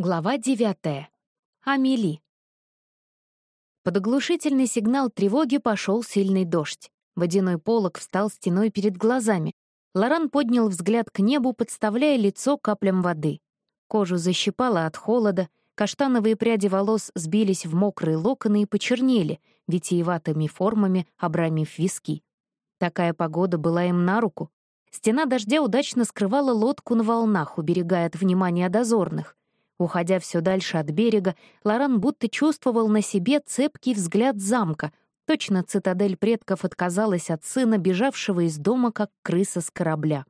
Глава девятая. Амели. Под оглушительный сигнал тревоги пошел сильный дождь. Водяной полог встал стеной перед глазами. Лоран поднял взгляд к небу, подставляя лицо каплям воды. Кожу защипало от холода, каштановые пряди волос сбились в мокрые локоны и почернели, витиеватыми формами обрамив виски. Такая погода была им на руку. Стена дождя удачно скрывала лодку на волнах, уберегая от внимания дозорных. Уходя все дальше от берега, Лоран будто чувствовал на себе цепкий взгляд замка. Точно цитадель предков отказалась от сына, бежавшего из дома, как крыса с корабля.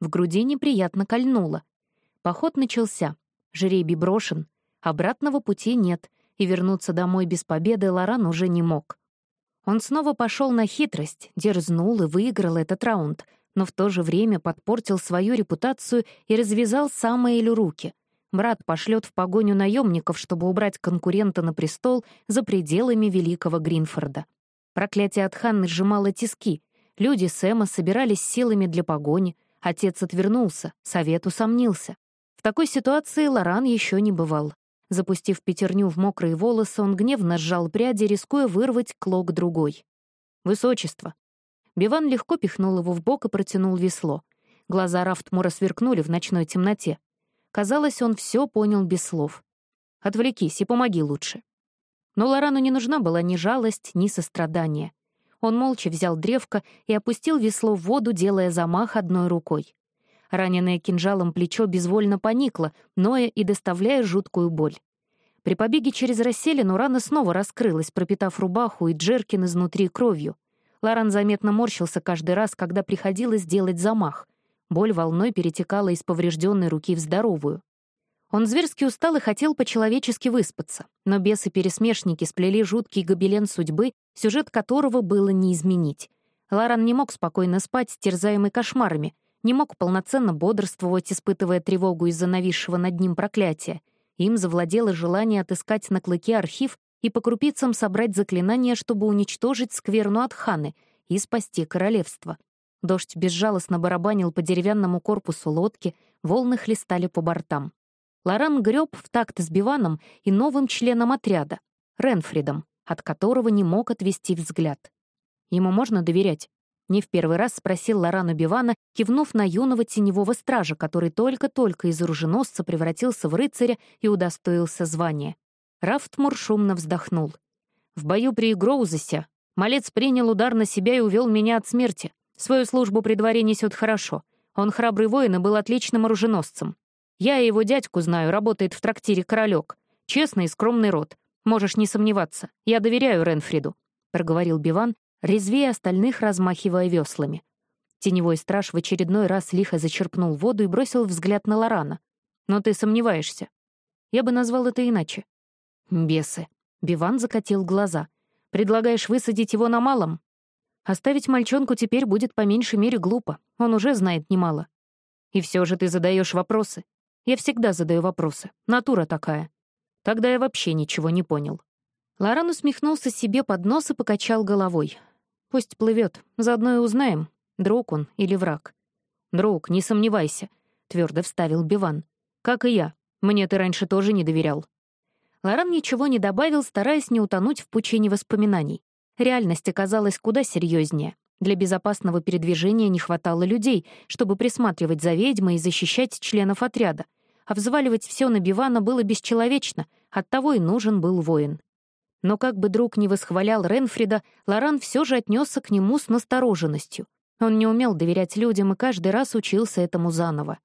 В груди неприятно кольнуло. Поход начался. Жребий брошен. Обратного пути нет, и вернуться домой без победы Лоран уже не мог. Он снова пошел на хитрость, дерзнул и выиграл этот раунд, но в то же время подпортил свою репутацию и развязал самые руки. Брат пошлет в погоню наемников, чтобы убрать конкурента на престол за пределами Великого Гринфорда. Проклятие от Ханны сжимало тиски. Люди Сэма собирались силами для погони. Отец отвернулся, совет усомнился. В такой ситуации Лоран еще не бывал. Запустив пятерню в мокрые волосы, он гневно сжал пряди, рискуя вырвать клок другой. «Высочество!» Биван легко пихнул его в бок и протянул весло. Глаза Рафтмура сверкнули в ночной темноте. Казалось, он все понял без слов. «Отвлекись и помоги лучше». Но Лорану не нужна была ни жалость, ни сострадание. Он молча взял древко и опустил весло в воду, делая замах одной рукой. Раненое кинжалом плечо безвольно поникло, ноя и доставляя жуткую боль. При побеге через расселину рана снова раскрылась, пропитав рубаху и джеркин изнутри кровью. Лоран заметно морщился каждый раз, когда приходилось делать замах. Боль волной перетекала из поврежденной руки в здоровую. Он зверски устал и хотел по-человечески выспаться, но бесы-пересмешники сплели жуткий гобелен судьбы, сюжет которого было не изменить. Ларан не мог спокойно спать, терзаемый кошмарами, не мог полноценно бодрствовать, испытывая тревогу из-за нависшего над ним проклятия. Им завладело желание отыскать на клыке архив и по крупицам собрать заклинание, чтобы уничтожить скверну от ханы и спасти королевство. Дождь безжалостно барабанил по деревянному корпусу лодки, волны хлестали по бортам. Лоран греб в такт с Биваном и новым членом отряда, Ренфридом, от которого не мог отвести взгляд. Ему можно доверять? Не в первый раз спросил Лорану Бивана, кивнув на юного теневого стража, который только-только из оруженосца превратился в рыцаря и удостоился звания. Рафтмур шумно вздохнул. «В бою при Гроузесе малец принял удар на себя и увел меня от смерти. Свою службу при дворе несет хорошо. Он храбрый воин и был отличным оруженосцем. Я и его дядьку знаю, работает в трактире «Королек». Честный и скромный род. Можешь не сомневаться. Я доверяю Ренфриду», — проговорил Биван, резвее остальных размахивая веслами. Теневой страж в очередной раз лихо зачерпнул воду и бросил взгляд на Лорана. «Но ты сомневаешься. Я бы назвал это иначе». «Бесы». Биван закатил глаза. «Предлагаешь высадить его на малом?» Оставить мальчонку теперь будет по меньшей мере глупо. Он уже знает немало. И все же ты задаешь вопросы. Я всегда задаю вопросы. Натура такая. Тогда я вообще ничего не понял. Лоран усмехнулся себе под нос и покачал головой. Пусть плывет, заодно и узнаем, друг он или враг. Друг, не сомневайся, твердо вставил Биван. Как и я. Мне ты раньше тоже не доверял. Лоран ничего не добавил, стараясь не утонуть в пучине воспоминаний. Реальность оказалась куда серьезнее. Для безопасного передвижения не хватало людей, чтобы присматривать за ведьмой и защищать членов отряда. А взваливать все на Бивана было бесчеловечно, оттого и нужен был воин. Но как бы друг не восхвалял Ренфрида, Лоран все же отнесся к нему с настороженностью. Он не умел доверять людям и каждый раз учился этому заново.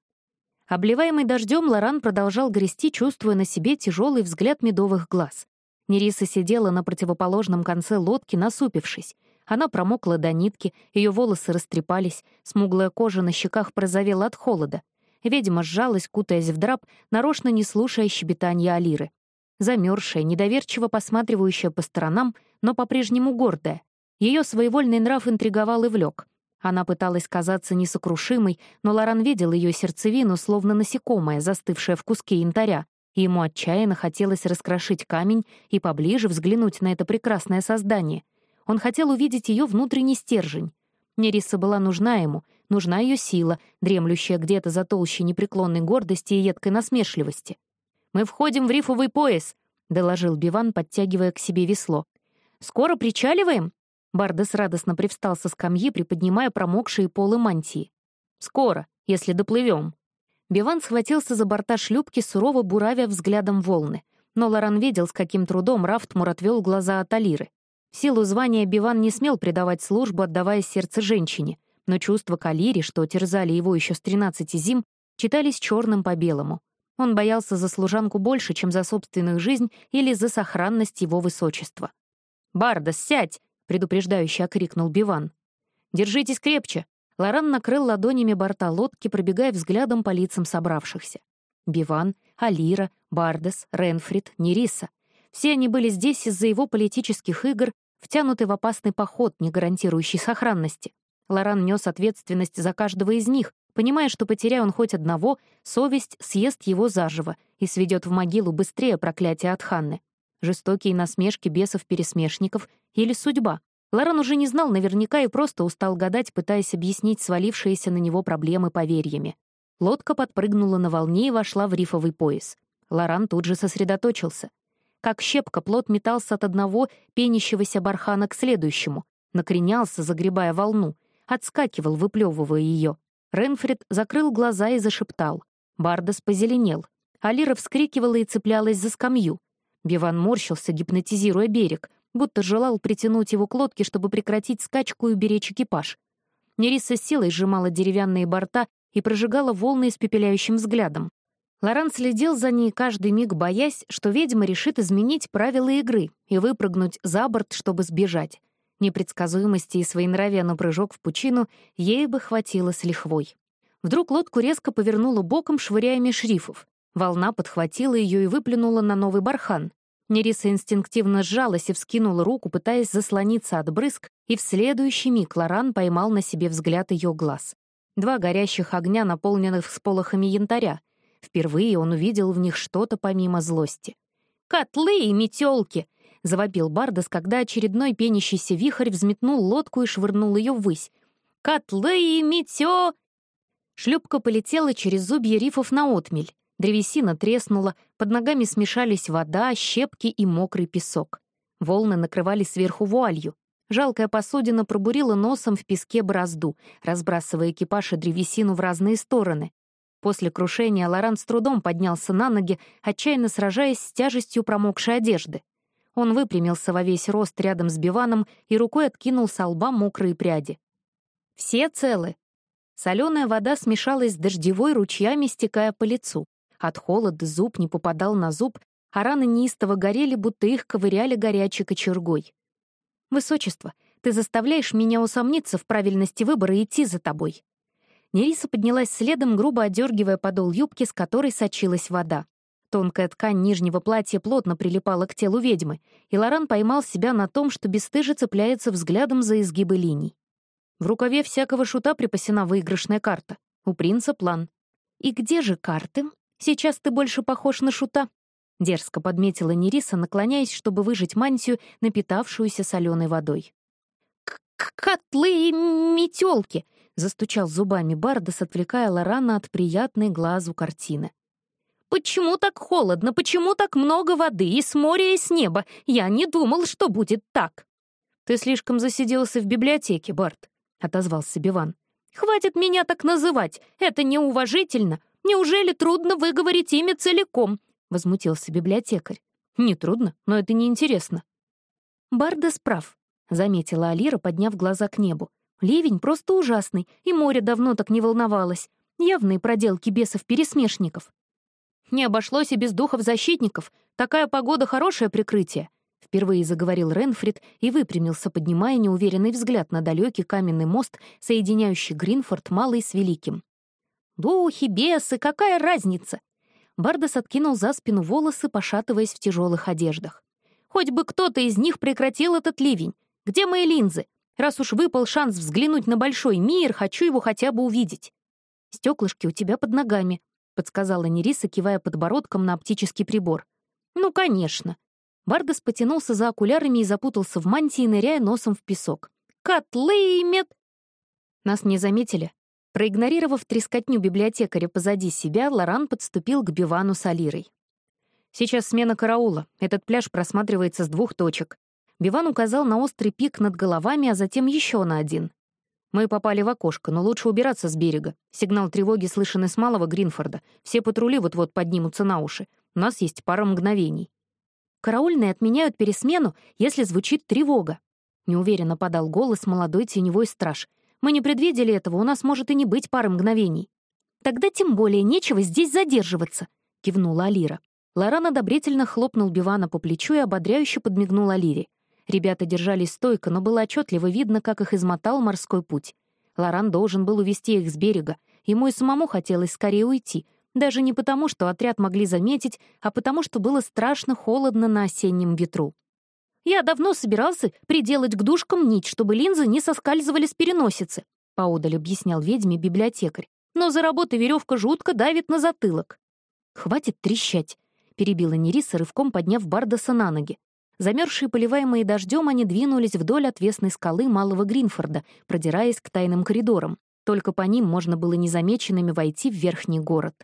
Обливаемый дождем, Лоран продолжал грести, чувствуя на себе тяжелый взгляд медовых глаз. Нериса сидела на противоположном конце лодки, насупившись. Она промокла до нитки, ее волосы растрепались, смуглая кожа на щеках прозовела от холода. Ведьма сжалась, кутаясь в драп, нарочно не слушая щебетания Алиры. Замерзшая, недоверчиво посматривающая по сторонам, но по-прежнему гордая. Ее своевольный нрав интриговал и влек. Она пыталась казаться несокрушимой, но Лоран видел ее сердцевину, словно насекомое, застывшее в куске янтаря, и ему отчаянно хотелось раскрошить камень и поближе взглянуть на это прекрасное создание. Он хотел увидеть ее внутренний стержень. Нериса была нужна ему, нужна ее сила, дремлющая где-то за толщей непреклонной гордости и едкой насмешливости. Мы входим в рифовый пояс», — доложил Биван, подтягивая к себе весло. «Скоро причаливаем?» Бардес радостно привстал со скамьи, приподнимая промокшие полы мантии. «Скоро, если доплывем». Биван схватился за борта шлюпки, сурово буравя взглядом волны. Но Лоран видел, с каким трудом Рафтмур отвел глаза от Алиры. В силу звания Биван не смел предавать службу, отдавая сердце женщине, но чувства к Алире, что терзали его еще с тринадцати зим, читались черным по белому. Он боялся за служанку больше, чем за собственную жизнь или за сохранность его высочества. «Бардас, сядь!» — предупреждающе окрикнул Биван. «Держитесь крепче!» Лоран накрыл ладонями борта лодки, пробегая взглядом по лицам собравшихся. Биван, Алира, Бардес, Ренфрид, Нериса. Все они были здесь из-за его политических игр, втянуты в опасный поход, не гарантирующий сохранности. Лоран нес ответственность за каждого из них, понимая, что потеряя он хоть одного, совесть съест его заживо и сведет в могилу быстрее проклятие от Ханны. Жестокие насмешки бесов-пересмешников или судьба. Лоран уже не знал наверняка и просто устал гадать, пытаясь объяснить свалившиеся на него проблемы поверьями. Лодка подпрыгнула на волне и вошла в рифовый пояс. Лоран тут же сосредоточился. Как щепка, плот метался от одного пенящегося бархана к следующему, накренялся, загребая волну, отскакивал, выплевывая ее. Ренфрид закрыл глаза и зашептал. Бардас позеленел. Алира вскрикивала и цеплялась за скамью. Биван морщился, гипнотизируя берег, будто желал притянуть его к лодке, чтобы прекратить скачку и уберечь экипаж. Нериса с силой сжимала деревянные борта и прожигала волны испепеляющим взглядом. Лоран следил за ней каждый миг, боясь, что ведьма решит изменить правила игры и выпрыгнуть за борт, чтобы сбежать. Непредсказуемости и своенравия на прыжок в пучину ей бы хватило с лихвой. Вдруг лодку резко повернула боком, швыряя меж рифов. Волна подхватила ее и выплюнула на новый бархан. Нериса инстинктивно сжалась и вскинула руку, пытаясь заслониться от брызг, и в следующий миг Лоран поймал на себе взгляд ее глаз. Два горящих огня, наполненных всполохами янтаря. Впервые он увидел в них что-то помимо злости. «Котлы и метелки!» — завопил Бардас, когда очередной пенящийся вихрь взметнул лодку и швырнул ее ввысь. «Котлы и метё...» Шлюпка полетела через зубья рифов на отмель. Древесина треснула, под ногами смешались вода, щепки и мокрый песок. Волны накрывали сверху вуалью. Жалкая посудина пробурила носом в песке борозду, разбрасывая экипаж и древесину в разные стороны. После крушения Лоран с трудом поднялся на ноги, отчаянно сражаясь с тяжестью промокшей одежды. Он выпрямился во весь рост рядом с Биваном и рукой откинул со лба мокрые пряди. «Все целы?» Соленая вода смешалась с дождевой ручьями, стекая по лицу. От холода зуб не попадал на зуб, а раны неистово горели, будто их ковыряли горячей кочергой. «Высочество, ты заставляешь меня усомниться в правильности выбора идти за тобой». Нериса поднялась следом, грубо одергивая подол юбки, с которой сочилась вода. Тонкая ткань нижнего платья плотно прилипала к телу ведьмы, и Лоран поймал себя на том, что бесстыже цепляется взглядом за изгибы линий. В рукаве всякого шута припасена выигрышная карта. У принца план. «И где же карты? Сейчас ты больше похож на шута», — дерзко подметила Нериса, наклоняясь, чтобы выжать мантию, напитавшуюся соленой водой. «Котлы и метелки!» — застучал зубами Бардас, отвлекая Лорана от приятной глазу картины. Почему так холодно? Почему так много воды и с моря, и с неба? Я не думал, что будет так. Ты слишком засиделся в библиотеке, Барт, отозвался Биван. Хватит меня так называть. Это неуважительно. Неужели трудно выговорить имя целиком? возмутился библиотекарь. Не трудно, но это неинтересно. Барда справ, заметила Алира, подняв глаза к небу. Ливень просто ужасный, и море давно так не волновалось. Явные проделки бесов-пересмешников. Не обошлось и без духов-защитников. Такая погода — хорошее прикрытие. Впервые заговорил Ренфрид и выпрямился, поднимая неуверенный взгляд на далекий каменный мост, соединяющий Гринфорд малый с великим. «Духи, бесы, какая разница?» Бардас откинул за спину волосы, пошатываясь в тяжелых одеждах. «Хоть бы кто-то из них прекратил этот ливень. Где мои линзы? Раз уж выпал шанс взглянуть на большой мир, хочу его хотя бы увидеть. Стеклышки у тебя под ногами», подсказала Нериса, кивая подбородком на оптический прибор. «Ну, конечно». Бардас потянулся за окулярами и запутался в мантии, ныряя носом в песок. «Котлы и мед...» Нас не заметили. Проигнорировав трескотню библиотекаря позади себя, Лоран подступил к Бивану с Алирой. «Сейчас смена караула. Этот пляж просматривается с двух точек». Биван указал на острый пик над головами, а затем еще на один. Мы попали в окошко, но лучше убираться с берега. Сигнал тревоги слышен из малого Гринфорда. Все патрули вот-вот поднимутся на уши. У нас есть пара мгновений. Караульные отменяют пересмену, если звучит тревога. Неуверенно подал голос молодой теневой страж. Мы не предвидели этого, у нас может и не быть пары мгновений. Тогда тем более нечего здесь задерживаться, кивнула Алира. Лоран одобрительно хлопнул Бивана по плечу и ободряюще подмигнул Алире. Ребята держались стойко, но было отчетливо видно, как их измотал морской путь. Лоран должен был увести их с берега. Ему и самому хотелось скорее уйти. Даже не потому, что отряд могли заметить, а потому, что было страшно холодно на осеннем ветру. «Я давно собирался приделать к душкам нить, чтобы линзы не соскальзывали с переносицы», — поодаль объяснял ведьме библиотекарь. «Но за работой веревка жутко давит на затылок». «Хватит трещать», — перебила Нериса, рывком подняв Бардаса на ноги. Замерзшие, поливаемые дождем, они двинулись вдоль отвесной скалы Малого Гринфорда, продираясь к тайным коридорам. Только по ним можно было незамеченными войти в верхний город.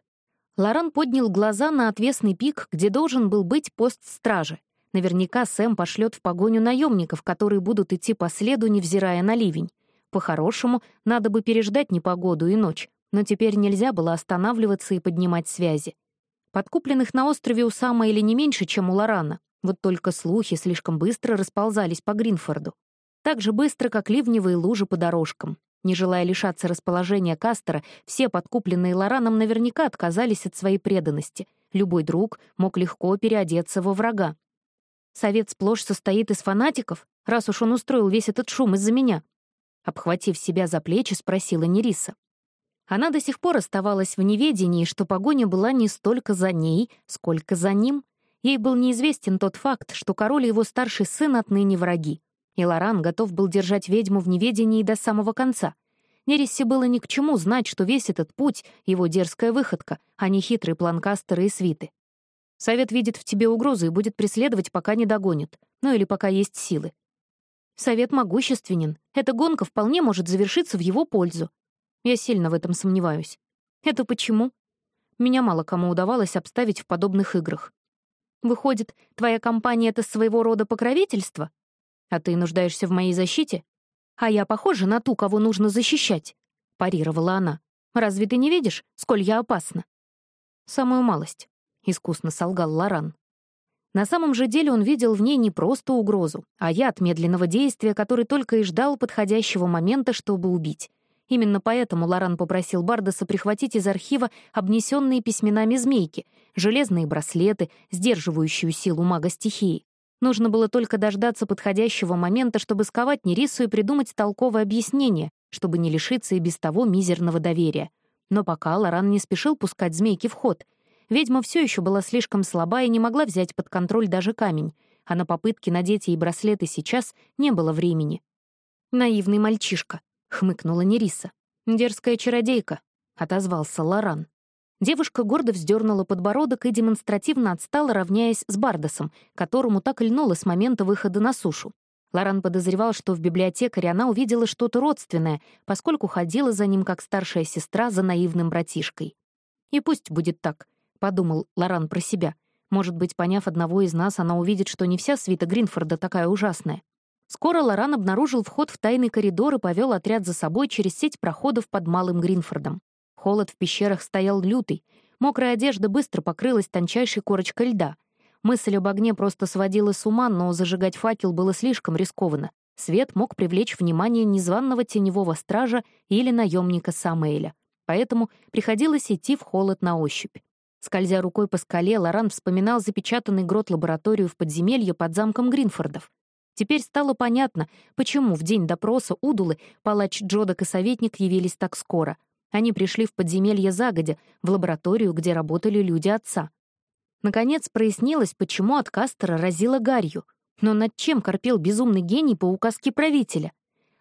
Лоран поднял глаза на отвесный пик, где должен был быть пост стражи. Наверняка Сэм пошлет в погоню наемников, которые будут идти по следу, невзирая на ливень. По-хорошему, надо бы переждать непогоду и ночь, но теперь нельзя было останавливаться и поднимать связи. Подкупленных на острове у Сама или не меньше, чем у Лорана, вот только слухи слишком быстро расползались по Гринфорду. Так же быстро, как ливневые лужи по дорожкам. Не желая лишаться расположения Кастера, все подкупленные Лораном наверняка отказались от своей преданности. Любой друг мог легко переодеться во врага. Совет сплошь состоит из фанатиков, раз уж он устроил весь этот шум из-за меня. Обхватив себя за плечи, спросила Нериса. Она до сих пор оставалась в неведении, что погоня была не столько за ней, сколько за ним. Ей был неизвестен тот факт, что король и его старший сын отныне враги. И Лоран готов был держать ведьму в неведении до самого конца. Нерисе было ни к чему знать, что весь этот путь — его дерзкая выходка, а не хитрый план Кастера и свиты. Совет видит в тебе угрозу и будет преследовать, пока не догонит. Ну или пока есть силы. Совет могущественен. Эта гонка вполне может завершиться в его пользу. Я сильно в этом сомневаюсь. Это почему? Меня мало кому удавалось обставить в подобных играх. Выходит, твоя компания — это своего рода покровительство? А ты нуждаешься в моей защите? А я похожа на ту, кого нужно защищать?» — парировала она. «Разве ты не видишь, сколь я опасна?» «Самую малость», — искусно солгал Лоран. На самом же деле он видел в ней не просто угрозу, а яд медленного действия, который только и ждал подходящего момента, чтобы убить. Именно поэтому Лоран попросил Бардаса прихватить из архива обнесенные письменами змейки, железные браслеты, сдерживающую силу мага стихии. Нужно было только дождаться подходящего момента, чтобы сковать Нерису и придумать толковое объяснение, чтобы не лишиться и без того мизерного доверия. Но пока Лоран не спешил пускать змейки в ход. Ведьма все еще была слишком слаба и не могла взять под контроль даже камень, а на попытки надеть ей браслеты сейчас не было времени. Наивный мальчишка хмыкнула Нериса. «Дерзкая чародейка», — отозвался Лоран. Девушка гордо вздернула подбородок и демонстративно отстала, равняясь с Бардосом, которому так льнуло с момента выхода на сушу. Лоран подозревал, что в библиотекаре она увидела что-то родственное, поскольку ходила за ним как старшая сестра за наивным братишкой. «И пусть будет так», — подумал Лоран про себя. «Может быть, поняв одного из нас, она увидит, что не вся свита Гринфорда такая ужасная. Скоро Лоран обнаружил вход в тайный коридор и повел отряд за собой через сеть проходов под Малым Гринфордом. Холод в пещерах стоял лютый. Мокрая одежда быстро покрылась тончайшей корочкой льда. Мысль об огне просто сводила с ума, но зажигать факел было слишком рискованно. Свет мог привлечь внимание незваного теневого стража или наемника Самуэля. Поэтому приходилось идти в холод на ощупь. Скользя рукой по скале, Лоран вспоминал запечатанный грот-лабораторию в подземелье под замком Гринфордов. Теперь стало понятно, почему в день допроса Удулы палач Джодок и советник явились так скоро. Они пришли в подземелье загодя, в лабораторию, где работали люди отца. Наконец прояснилось, почему от Кастера разило гарью. Но над чем корпел безумный гений по указке правителя?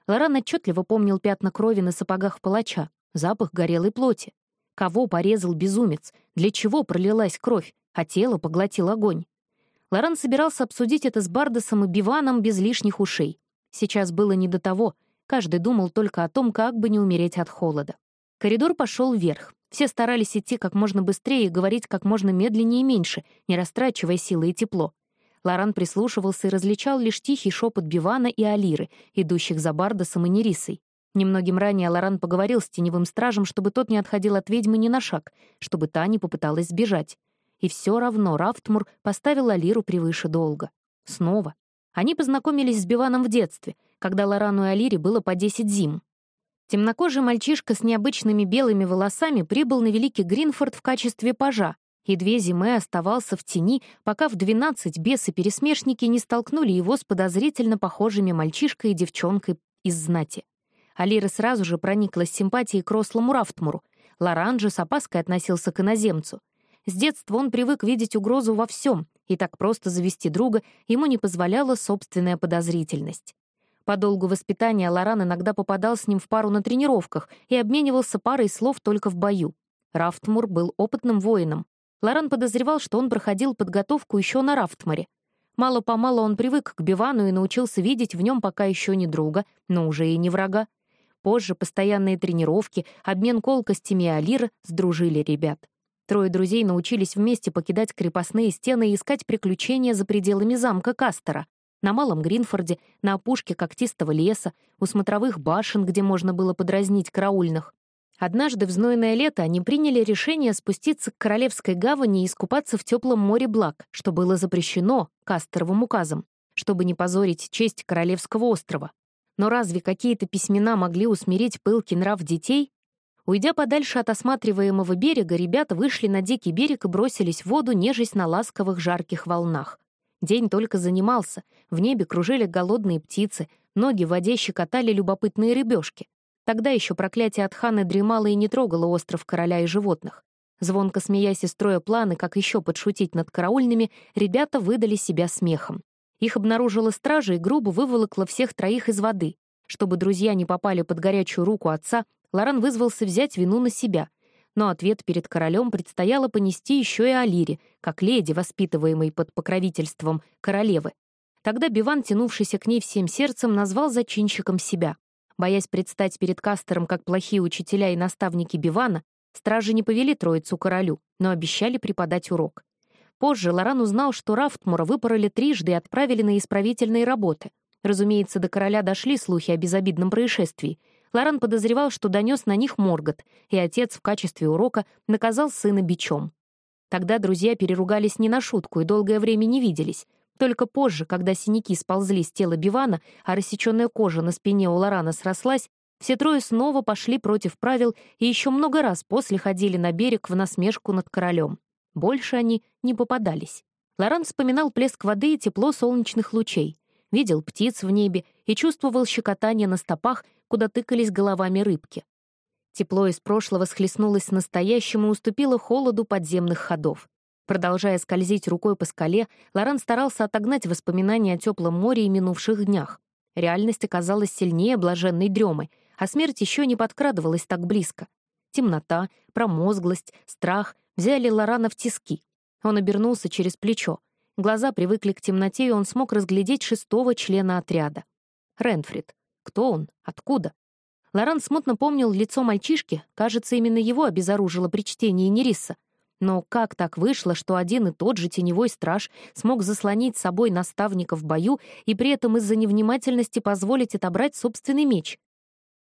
Лоран отчетливо помнил пятна крови на сапогах палача, запах горелой плоти. Кого порезал безумец? Для чего пролилась кровь, а тело поглотил огонь? Лоран собирался обсудить это с Бардосом и Биваном без лишних ушей. Сейчас было не до того, каждый думал только о том, как бы не умереть от холода. Коридор пошел вверх. Все старались идти как можно быстрее и говорить как можно медленнее и меньше, не растрачивая силы и тепло. Лоран прислушивался и различал лишь тихий шепот Бивана и Алиры, идущих за Бардосом и Нерисой. Немногим ранее Лоран поговорил с теневым стражем, чтобы тот не отходил от ведьмы ни на шаг, чтобы та не попыталась сбежать. И все равно Рафтмур поставил Алиру превыше долга. Снова. Они познакомились с Биваном в детстве, когда Лорану и Алире было по 10 зим. Темнокожий мальчишка с необычными белыми волосами прибыл на Великий Гринфорд в качестве пажа, и две зимы оставался в тени, пока в двенадцать бесы-пересмешники не столкнули его с подозрительно похожими мальчишкой и девчонкой из знати. Алира сразу же прониклась симпатией к рослому Рафтмуру. Лоран же с опаской относился к иноземцу. С детства он привык видеть угрозу во всем, и так просто завести друга ему не позволяла собственная подозрительность. По долгу воспитания Лоран иногда попадал с ним в пару на тренировках и обменивался парой слов только в бою. Рафтмур был опытным воином. Лоран подозревал, что он проходил подготовку еще на Рафтморе. Мало-помалу он привык к Бивану и научился видеть в нем пока еще не друга, но уже и не врага. Позже постоянные тренировки, обмен колкостями и Алира сдружили ребят. Трое друзей научились вместе покидать крепостные стены и искать приключения за пределами замка Кастера, на Малом Гринфорде, на опушке когтистого леса, у смотровых башен, где можно было подразнить караульных. Однажды в знойное лето они приняли решение спуститься к Королевской гавани и искупаться в теплом море благ, что было запрещено Кастеровым указом, чтобы не позорить честь Королевского острова. Но разве какие-то письмена могли усмирить пылкий нрав детей? Уйдя подальше от осматриваемого берега, ребята вышли на дикий берег и бросились в воду, нежесть на ласковых жарких волнах. День только занимался, в небе кружили голодные птицы, ноги в воде щекотали любопытные рыбешки. Тогда еще проклятие от ханы дремало и не трогало остров короля и животных. Звонко смеясь и строя планы, как еще подшутить над караульными, ребята выдали себя смехом. Их обнаружила стража и грубо выволокла всех троих из воды. Чтобы друзья не попали под горячую руку отца, Лоран вызвался взять вину на себя — но ответ перед королем предстояло понести еще и Алире, как леди, воспитываемой под покровительством королевы. Тогда Биван, тянувшийся к ней всем сердцем, назвал зачинщиком себя. Боясь предстать перед Кастером как плохие учителя и наставники Бивана, стражи не повели троицу королю, но обещали преподать урок. Позже Лоран узнал, что Рафтмура выпороли трижды и отправили на исправительные работы. Разумеется, до короля дошли слухи о безобидном происшествии — Лоран подозревал, что донес на них Моргот, и отец в качестве урока наказал сына бичом. Тогда друзья переругались не на шутку и долгое время не виделись. Только позже, когда синяки сползли с тела Бивана, а рассеченная кожа на спине у Лорана срослась, все трое снова пошли против правил и еще много раз после ходили на берег в насмешку над королем. Больше они не попадались. Лоран вспоминал плеск воды и тепло солнечных лучей, видел птиц в небе и чувствовал щекотание на стопах, куда тыкались головами рыбки. Тепло из прошлого схлестнулось с настоящим и уступило холоду подземных ходов. Продолжая скользить рукой по скале, Лоран старался отогнать воспоминания о теплом море и минувших днях. Реальность оказалась сильнее блаженной дремы, а смерть еще не подкрадывалась так близко. Темнота, промозглость, страх взяли Лорана в тиски. Он обернулся через плечо. Глаза привыкли к темноте, и он смог разглядеть шестого члена отряда. Ренфрид. Кто он? Откуда? Лоран смутно помнил лицо мальчишки, кажется, именно его обезоружило при чтении Нериса. Но как так вышло, что один и тот же теневой страж смог заслонить собой наставника в бою и при этом из-за невнимательности позволить отобрать собственный меч?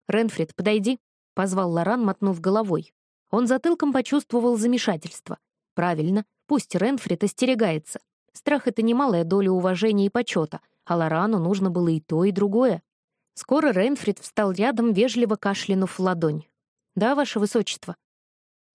«Ренфрид, подойди», — позвал Лоран, мотнув головой. Он затылком почувствовал замешательство. Правильно, пусть Ренфрид остерегается. Страх — это немалая доля уважения и почета, а Лорану нужно было и то, и другое. Скоро Рейнфрид встал рядом, вежливо кашлянув в ладонь. «Да, ваше высочество».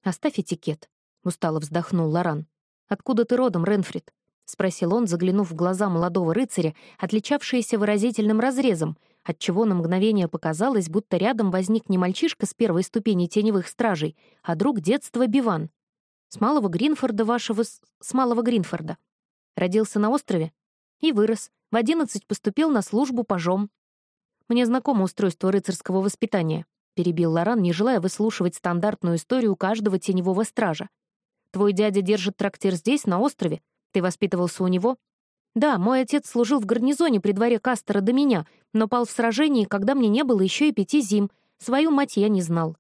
«Оставь этикет», — устало вздохнул Лоран. «Откуда ты родом, Ренфрид?» — спросил он, заглянув в глаза молодого рыцаря, отличавшиеся выразительным разрезом, отчего на мгновение показалось, будто рядом возник не мальчишка с первой ступени теневых стражей, а друг детства Биван. «С малого Гринфорда вашего... с малого Гринфорда». Родился на острове и вырос. В одиннадцать поступил на службу пажом, «Мне знакомо устройство рыцарского воспитания», — перебил Лоран, не желая выслушивать стандартную историю каждого теневого стража. «Твой дядя держит трактир здесь, на острове? Ты воспитывался у него?» «Да, мой отец служил в гарнизоне при дворе Кастера до меня, но пал в сражении, когда мне не было еще и пяти зим. Свою мать я не знал».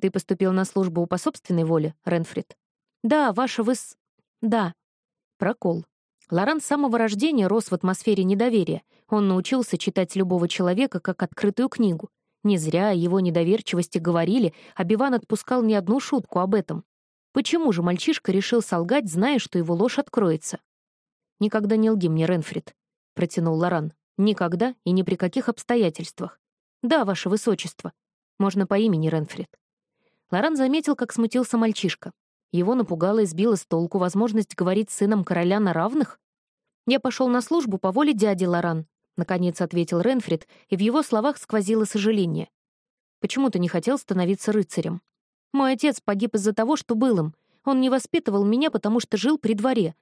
Ты поступил на службу по собственной воле, Ренфрид? Да, ваша выс... Да. Прокол. Лоран с самого рождения рос в атмосфере недоверия. Он научился читать любого человека как открытую книгу. Не зря о его недоверчивости говорили, а Биван отпускал не одну шутку об этом. Почему же мальчишка решил солгать, зная, что его ложь откроется? «Никогда не лги мне, Ренфрид», — протянул Лоран. «Никогда и ни при каких обстоятельствах. Да, ваше высочество. Можно по имени Ренфрид». Лоран заметил, как смутился мальчишка. Его напугала и сбила с толку возможность говорить с сыном короля на равных. «Я пошел на службу по воле дяди Лоран», — наконец ответил Ренфрид, и в его словах сквозило сожаление. «Почему ты не хотел становиться рыцарем?» «Мой отец погиб из-за того, что был им. Он не воспитывал меня, потому что жил при дворе».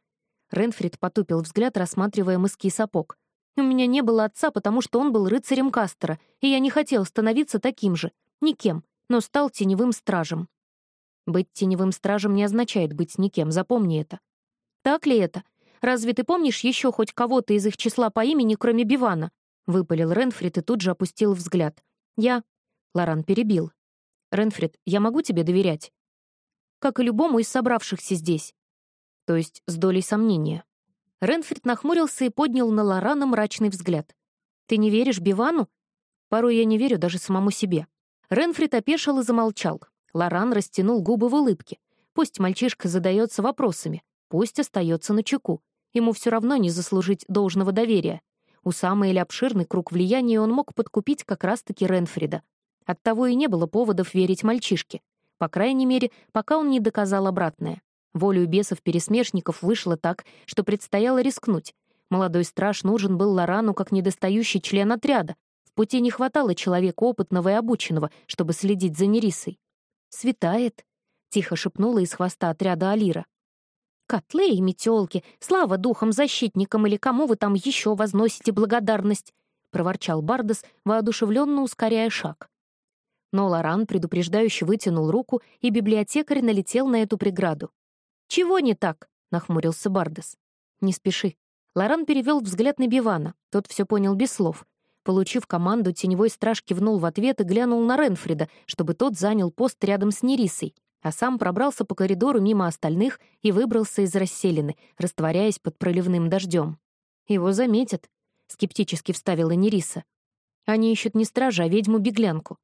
Ренфрид потупил взгляд, рассматривая мыски сапог. «У меня не было отца, потому что он был рыцарем Кастера, и я не хотел становиться таким же, никем, но стал теневым стражем. Быть теневым стражем не означает быть никем, запомни это. Так ли это? Разве ты помнишь еще хоть кого-то из их числа по имени, кроме Бивана? Выпалил Ренфрид и тут же опустил взгляд. Я... Лоран перебил. Ренфрид, я могу тебе доверять? Как и любому из собравшихся здесь. То есть с долей сомнения. Ренфрид нахмурился и поднял на Лорана мрачный взгляд. «Ты не веришь Бивану?» «Порой я не верю даже самому себе». Ренфрид опешил и замолчал. Лоран растянул губы в улыбке. Пусть мальчишка задается вопросами, пусть остается на чеку. Ему все равно не заслужить должного доверия. У самый или обширный круг влияния он мог подкупить как раз-таки Ренфрида. Оттого и не было поводов верить мальчишке. По крайней мере, пока он не доказал обратное. Волю бесов-пересмешников вышло так, что предстояло рискнуть. Молодой страж нужен был Лорану как недостающий член отряда. В пути не хватало человека опытного и обученного, чтобы следить за Нерисой. «Светает», — тихо шепнула из хвоста отряда Алира. «Котлы и метелки, слава духам-защитникам или кому вы там еще возносите благодарность!» — проворчал Бардас, воодушевленно ускоряя шаг. Но Лоран предупреждающе вытянул руку, и библиотекарь налетел на эту преграду. «Чего не так?» — нахмурился Бардас. «Не спеши». Лоран перевел взгляд на Бивана, тот все понял без слов. Получив команду, теневой страж кивнул в ответ и глянул на Ренфрида, чтобы тот занял пост рядом с Нерисой, а сам пробрался по коридору мимо остальных и выбрался из расселины, растворяясь под проливным дождем. «Его заметят», — скептически вставила Нериса. «Они ищут не стража, а ведьму-беглянку».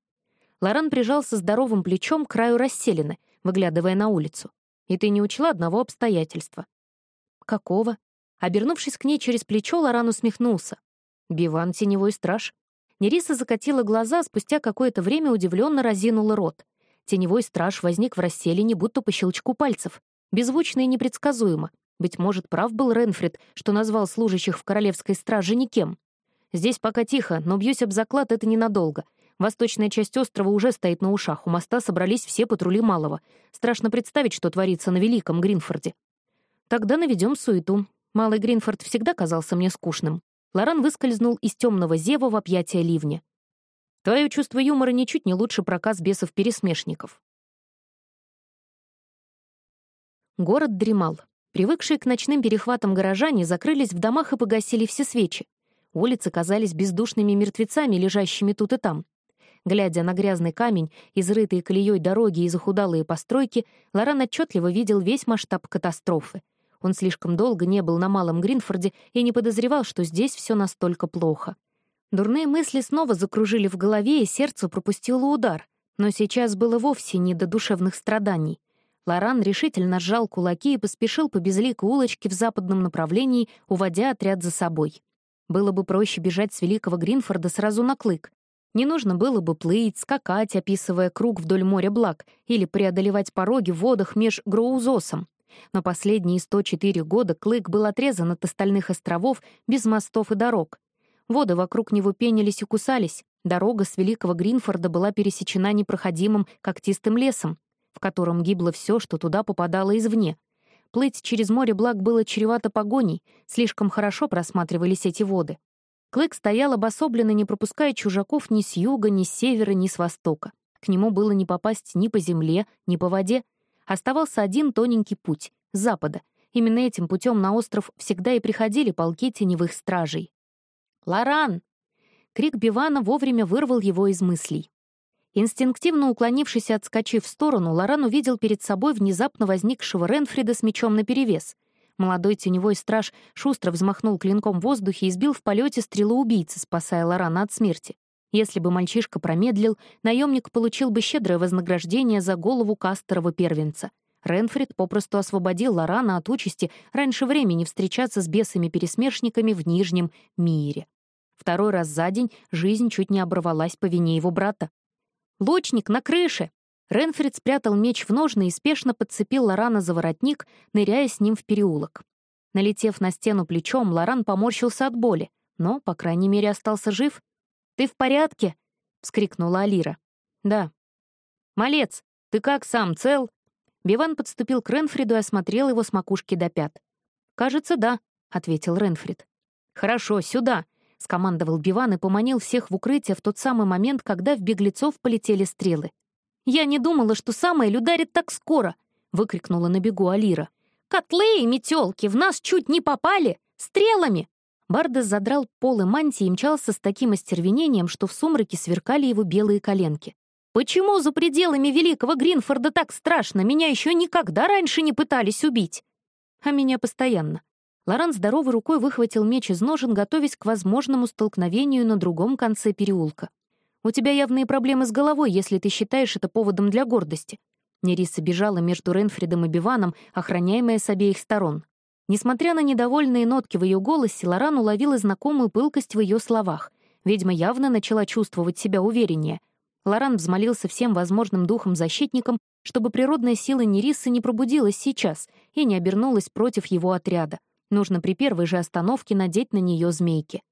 Лоран прижался здоровым плечом к краю расселины, выглядывая на улицу. «И ты не учла одного обстоятельства». «Какого?» Обернувшись к ней через плечо, Лоран усмехнулся. Биван — теневой страж. Нериса закатила глаза, спустя какое-то время удивленно разинула рот. Теневой страж возник в расселине, будто по щелчку пальцев. Беззвучно и непредсказуемо. Быть может, прав был Ренфрид, что назвал служащих в королевской страже никем. Здесь пока тихо, но бьюсь об заклад это ненадолго. Восточная часть острова уже стоит на ушах, у моста собрались все патрули Малого. Страшно представить, что творится на Великом Гринфорде. Тогда наведем суету. Малый Гринфорд всегда казался мне скучным. Лоран выскользнул из темного зева в объятия ливня. Твое чувство юмора ничуть не лучше проказ бесов-пересмешников. Город дремал. Привыкшие к ночным перехватам горожане закрылись в домах и погасили все свечи. Улицы казались бездушными мертвецами, лежащими тут и там. Глядя на грязный камень, изрытые колеей дороги и захудалые постройки, Лоран отчетливо видел весь масштаб катастрофы. Он слишком долго не был на Малом Гринфорде и не подозревал, что здесь все настолько плохо. Дурные мысли снова закружили в голове, и сердце пропустило удар. Но сейчас было вовсе не до душевных страданий. Лоран решительно сжал кулаки и поспешил по безликой улочке в западном направлении, уводя отряд за собой. Было бы проще бежать с Великого Гринфорда сразу на клык. Не нужно было бы плыть, скакать, описывая круг вдоль моря благ, или преодолевать пороги в водах меж Гроузосом. Но последние 104 года Клык был отрезан от остальных островов без мостов и дорог. Воды вокруг него пенились и кусались. Дорога с Великого Гринфорда была пересечена непроходимым когтистым лесом, в котором гибло все, что туда попадало извне. Плыть через море благ было чревато погоней, слишком хорошо просматривались эти воды. Клык стоял обособленно, не пропуская чужаков ни с юга, ни с севера, ни с востока. К нему было не попасть ни по земле, ни по воде, Оставался один тоненький путь — запада. Именно этим путем на остров всегда и приходили полки теневых стражей. «Лоран!» Крик Бивана вовремя вырвал его из мыслей. Инстинктивно уклонившись и отскочив в сторону, Лоран увидел перед собой внезапно возникшего Ренфрида с мечом наперевес. Молодой теневой страж шустро взмахнул клинком в воздухе и сбил в полете стрелу убийцы, спасая Лорана от смерти. Если бы мальчишка промедлил, наемник получил бы щедрое вознаграждение за голову Кастерова первенца. Ренфрид попросту освободил Лорана от участи раньше времени встречаться с бесами-пересмешниками в Нижнем мире. Второй раз за день жизнь чуть не оборвалась по вине его брата. «Лучник на крыше!» Ренфрид спрятал меч в ножны и спешно подцепил Лорана за воротник, ныряя с ним в переулок. Налетев на стену плечом, Лоран поморщился от боли, но, по крайней мере, остался жив. «Ты в порядке?» — вскрикнула Алира. «Да». «Малец, ты как сам, цел?» Биван подступил к Ренфриду и осмотрел его с макушки до пят. «Кажется, да», — ответил Ренфрид. «Хорошо, сюда», — скомандовал Биван и поманил всех в укрытие в тот самый момент, когда в беглецов полетели стрелы. «Я не думала, что самое ударит так скоро!» — выкрикнула на бегу Алира. «Котлы и метелки в нас чуть не попали! Стрелами!» Бардес задрал полы мантии и мчался с таким остервенением, что в сумраке сверкали его белые коленки. «Почему за пределами великого Гринфорда так страшно? Меня еще никогда раньше не пытались убить!» «А меня постоянно», Лоран здоровой рукой выхватил меч из ножен, готовясь к возможному столкновению на другом конце переулка. «У тебя явные проблемы с головой, если ты считаешь это поводом для гордости». Нериса бежала между Ренфридом и Биваном, охраняемая с обеих сторон. Несмотря на недовольные нотки в ее голосе, Лоран уловила знакомую пылкость в ее словах. Ведьма явно начала чувствовать себя увереннее. Лоран взмолился всем возможным духом-защитникам, чтобы природная сила Нерисы не пробудилась сейчас и не обернулась против его отряда. Нужно при первой же остановке надеть на нее змейки.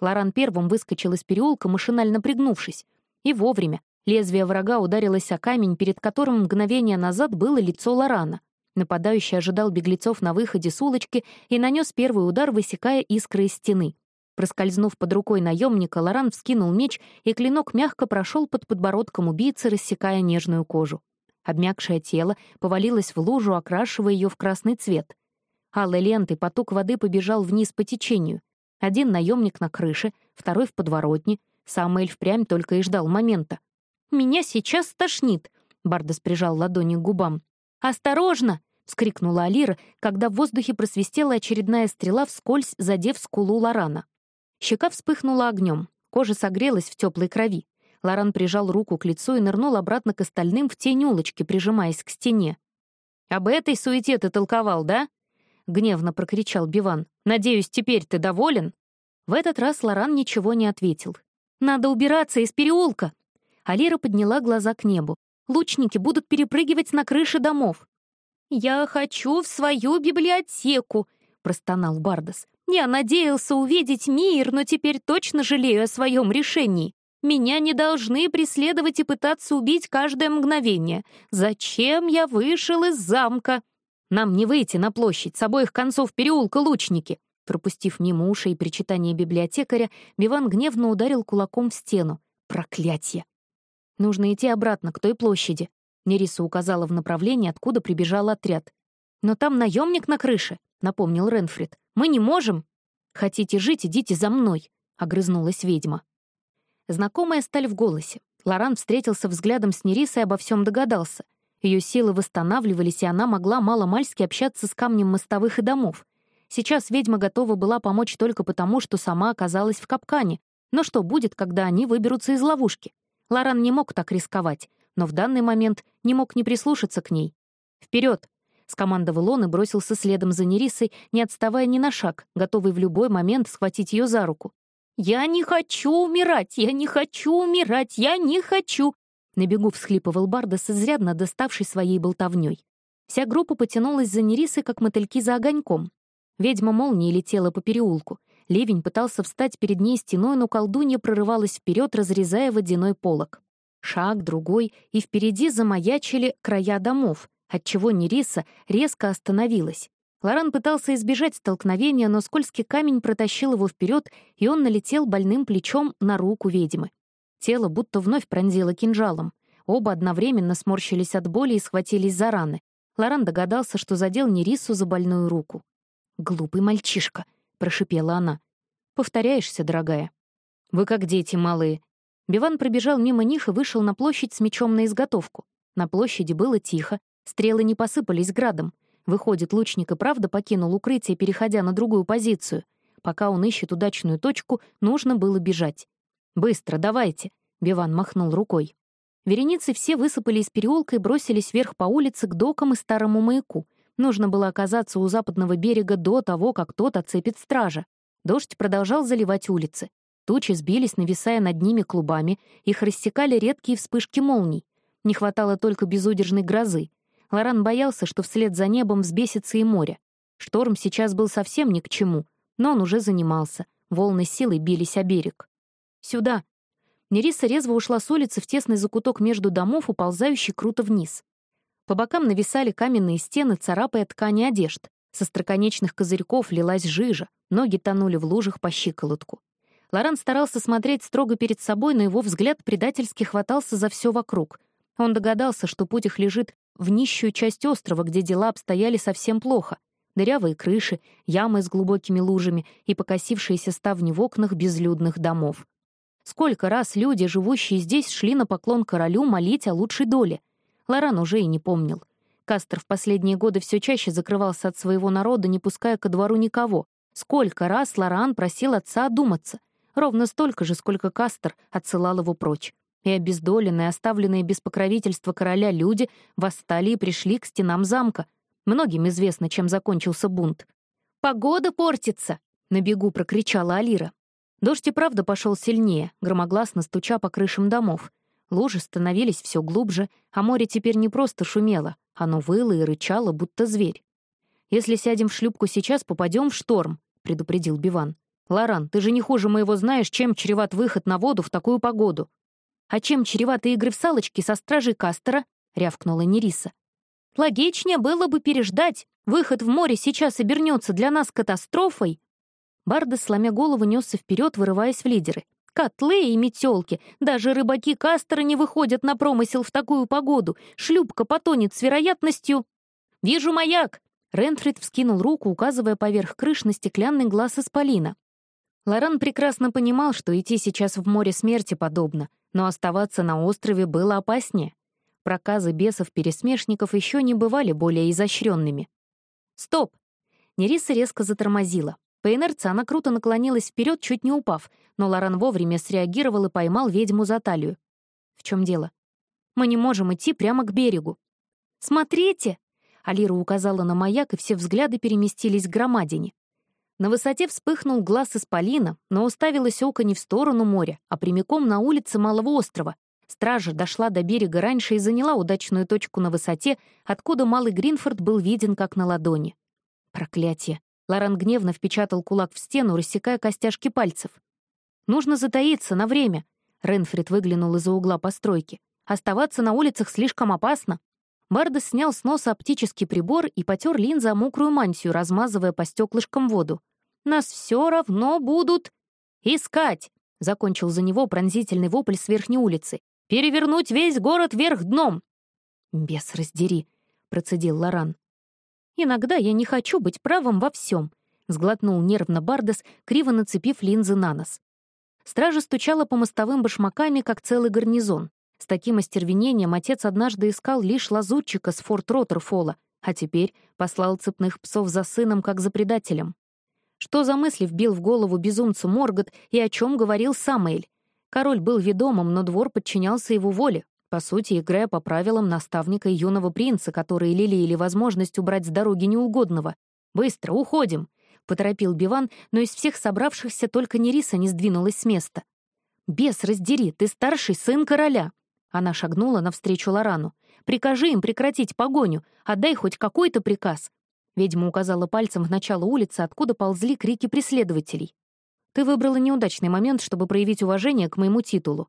Лоран первым выскочил из переулка, машинально пригнувшись. И вовремя. Лезвие врага ударилось о камень, перед которым мгновение назад было лицо Лорана. Нападающий ожидал беглецов на выходе с улочки и нанес первый удар, высекая искры из стены. Проскользнув под рукой наемника, Лоран вскинул меч, и клинок мягко прошел под подбородком убийцы, рассекая нежную кожу. Обмякшее тело повалилось в лужу, окрашивая ее в красный цвет. Алой лентой поток воды побежал вниз по течению. Один наемник на крыше, второй в подворотне. Самуэль впрямь только и ждал момента. «Меня сейчас стошнит!» — Бардас прижал ладони к губам. «Осторожно!» — вскрикнула Алира, когда в воздухе просвистела очередная стрела, вскользь задев скулу Лорана. Щека вспыхнула огнем, кожа согрелась в теплой крови. Лоран прижал руку к лицу и нырнул обратно к остальным в тень улочки, прижимаясь к стене. «Об этой суете ты толковал, да?» — гневно прокричал Биван. «Надеюсь, теперь ты доволен?» В этот раз Лоран ничего не ответил. «Надо убираться из переулка!» Алира подняла глаза к небу. «Лучники будут перепрыгивать на крыши домов!» «Я хочу в свою библиотеку!» — простонал Бардас. «Я надеялся увидеть мир, но теперь точно жалею о своем решении. Меня не должны преследовать и пытаться убить каждое мгновение. Зачем я вышел из замка?» Нам не выйти на площадь, с обоих концов переулка лучники!» Пропустив мимо ушей причитание библиотекаря, Биван гневно ударил кулаком в стену. «Проклятье!» «Нужно идти обратно, к той площади», — Нериса указала в направлении, откуда прибежал отряд. «Но там наемник на крыше», — напомнил Ренфрид. «Мы не можем!» «Хотите жить, идите за мной», — огрызнулась ведьма. Знакомая сталь в голосе. Лоран встретился взглядом с Нерисой и обо всем догадался. Ее силы восстанавливались, и она могла мало-мальски общаться с камнем мостовых и домов. Сейчас ведьма готова была помочь только потому, что сама оказалась в капкане. Но что будет, когда они выберутся из ловушки? Лоран не мог так рисковать, но в данный момент не мог не прислушаться к ней. «Вперед!» — скомандовал он и бросился следом за Нерисой, не отставая ни на шаг, готовый в любой момент схватить ее за руку. «Я не хочу умирать! Я не хочу умирать! Я не хочу!» На бегу всхлипывал Бардас, изрядно доставший своей болтовней. Вся группа потянулась за Нерисой, как мотыльки за огоньком. Ведьма молнии летела по переулку. Ливень пытался встать перед ней стеной, но колдунья прорывалась вперед, разрезая водяной полог. Шаг, другой, и впереди замаячили края домов, отчего Нериса резко остановилась. Лоран пытался избежать столкновения, но скользкий камень протащил его вперед, и он налетел больным плечом на руку ведьмы. Тело будто вновь пронзило кинжалом. Оба одновременно сморщились от боли и схватились за раны. Лоран догадался, что задел Нерису за больную руку. «Глупый мальчишка», — прошипела она. «Повторяешься, дорогая». «Вы как дети малые». Биван пробежал мимо них и вышел на площадь с мечом на изготовку. На площади было тихо, стрелы не посыпались градом. Выходит, лучник и правда покинул укрытие, переходя на другую позицию. Пока он ищет удачную точку, нужно было бежать. «Быстро, давайте!» — Биван махнул рукой. Вереницы все высыпали из переулка и бросились вверх по улице к докам и старому маяку. Нужно было оказаться у западного берега до того, как тот оцепит стража. Дождь продолжал заливать улицы. Тучи сбились, нависая над ними клубами, их рассекали редкие вспышки молний. Не хватало только безудержной грозы. Лоран боялся, что вслед за небом взбесится и море. Шторм сейчас был совсем ни к чему, но он уже занимался. Волны силой бились о берег. «Сюда!» Нериса резво ушла с улицы в тесный закуток между домов, уползающий круто вниз. По бокам нависали каменные стены, царапая ткани одежд. Со строконечных козырьков лилась жижа, ноги тонули в лужах по щиколотку. Лоран старался смотреть строго перед собой, но его взгляд предательски хватался за все вокруг. Он догадался, что путь их лежит в нищую часть острова, где дела обстояли совсем плохо. Дырявые крыши, ямы с глубокими лужами и покосившиеся ставни в окнах безлюдных домов. Сколько раз люди, живущие здесь, шли на поклон королю молить о лучшей доле. Лоран уже и не помнил. Кастер в последние годы все чаще закрывался от своего народа, не пуская ко двору никого. Сколько раз Лоран просил отца одуматься. Ровно столько же, сколько Кастер отсылал его прочь и обездоленные, оставленные без покровительства короля люди восстали и пришли к стенам замка. Многим известно, чем закончился бунт. «Погода портится!» — на бегу прокричала Алира. Дождь и правда пошел сильнее, громогласно стуча по крышам домов. Лужи становились все глубже, а море теперь не просто шумело, оно выло и рычало, будто зверь. «Если сядем в шлюпку сейчас, попадем в шторм», — предупредил Биван. «Лоран, ты же не хуже моего знаешь, чем чреват выход на воду в такую погоду. «А чем чреваты игры в салочки со стражей Кастера?» — рявкнула Нериса. «Логичнее было бы переждать. Выход в море сейчас обернется для нас катастрофой». Барда, сломя голову, несся вперед, вырываясь в лидеры. «Котлы и метелки! Даже рыбаки Кастера не выходят на промысел в такую погоду. Шлюпка потонет с вероятностью...» «Вижу маяк!» Ренфрид вскинул руку, указывая поверх крыш на стеклянный глаз исполина. Лоран прекрасно понимал, что идти сейчас в море смерти подобно, но оставаться на острове было опаснее. Проказы бесов-пересмешников еще не бывали более изощренными. «Стоп!» Нериса резко затормозила. По инерции она круто наклонилась вперед, чуть не упав, но Лоран вовремя среагировал и поймал ведьму за талию. «В чем дело?» «Мы не можем идти прямо к берегу». «Смотрите!» Алира указала на маяк, и все взгляды переместились к громадине. На высоте вспыхнул глаз исполина, но уставилось око не в сторону моря, а прямиком на улице Малого острова. Стража дошла до берега раньше и заняла удачную точку на высоте, откуда Малый Гринфорд был виден как на ладони. Проклятие! Лоран гневно впечатал кулак в стену, рассекая костяшки пальцев. «Нужно затаиться на время», — Ренфрид выглянул из-за угла постройки. «Оставаться на улицах слишком опасно». Бардес снял с носа оптический прибор и потер линзы о мокрую мантию, размазывая по стеклышкам воду. Нас все равно будут искать!» — закончил за него пронзительный вопль с верхней улицы. «Перевернуть весь город вверх дном!» «Бес раздери!» — процедил Лоран. «Иногда я не хочу быть правым во всем», — сглотнул нервно Бардес, криво нацепив линзы на нос. Стража стучала по мостовым башмаками, как целый гарнизон. С таким остервенением отец однажды искал лишь лазутчика с форт Роттерфола, а теперь послал цепных псов за сыном, как за предателем. Что за мысли вбил в голову безумцу Моргот и о чем говорил Самоэль? Король был ведомым, но двор подчинялся его воле, по сути, играя по правилам наставника юного принца, которые лелеяли возможность убрать с дороги неугодного. «Быстро, уходим!» — поторопил Биван, но из всех собравшихся только Нериса не сдвинулась с места. «Бес, раздери, ты старший сын короля!» Она шагнула навстречу Лорану. «Прикажи им прекратить погоню, отдай хоть какой-то приказ. Ведьма указала пальцем в начало улицы, откуда ползли крики преследователей. «Ты выбрала неудачный момент, чтобы проявить уважение к моему титулу».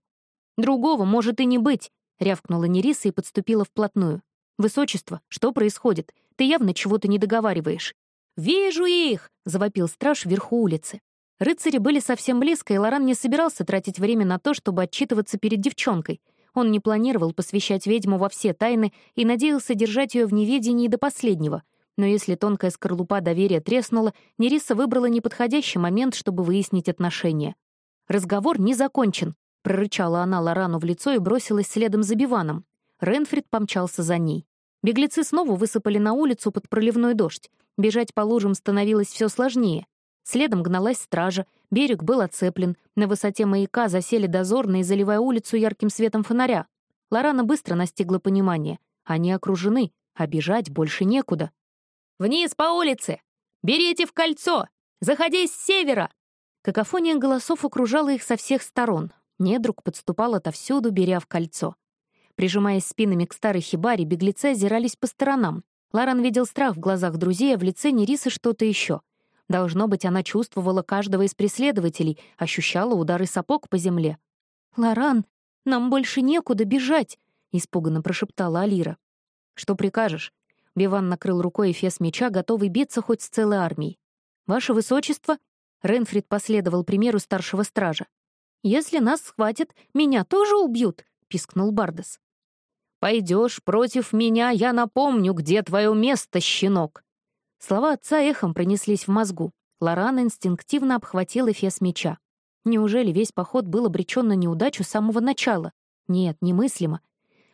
«Другого может и не быть», — рявкнула Нериса и подступила вплотную. «Высочество, что происходит? Ты явно чего-то не договариваешь». «Вижу их!» — завопил страж вверху улицы. Рыцари были совсем близко, и Лоран не собирался тратить время на то, чтобы отчитываться перед девчонкой. Он не планировал посвящать ведьму во все тайны и надеялся держать ее в неведении до последнего — но если тонкая скорлупа доверия треснула, Нериса выбрала неподходящий момент, чтобы выяснить отношения. «Разговор не закончен», прорычала она Лорану в лицо и бросилась следом за Биваном. Ренфрид помчался за ней. Беглецы снова высыпали на улицу под проливной дождь. Бежать по лужам становилось все сложнее. Следом гналась стража, берег был оцеплен, на высоте маяка засели дозорные, заливая улицу ярким светом фонаря. Лорана быстро настигла понимание. Они окружены, а бежать больше некуда. «Вниз по улице! Берите в кольцо! Заходи с севера!» Какофония голосов окружала их со всех сторон. Недруг подступал отовсюду, беря в кольцо. Прижимаясь спинами к старой хибаре, беглецы озирались по сторонам. Лоран видел страх в глазах друзей, а в лице Нерисы что-то еще. Должно быть, она чувствовала каждого из преследователей, ощущала удары сапог по земле. «Лоран, нам больше некуда бежать!» — испуганно прошептала Алира. «Что прикажешь?» Биван накрыл рукой эфес меча, готовый биться хоть с целой армией. «Ваше высочество!» Ренфрид последовал примеру старшего стража. «Если нас схватят, меня тоже убьют!» — пискнул Бардес. «Пойдешь против меня, я напомню, где твое место, щенок!» Слова отца эхом пронеслись в мозгу. Лоран инстинктивно обхватил эфес меча. Неужели весь поход был обречен на неудачу с самого начала? Нет, немыслимо.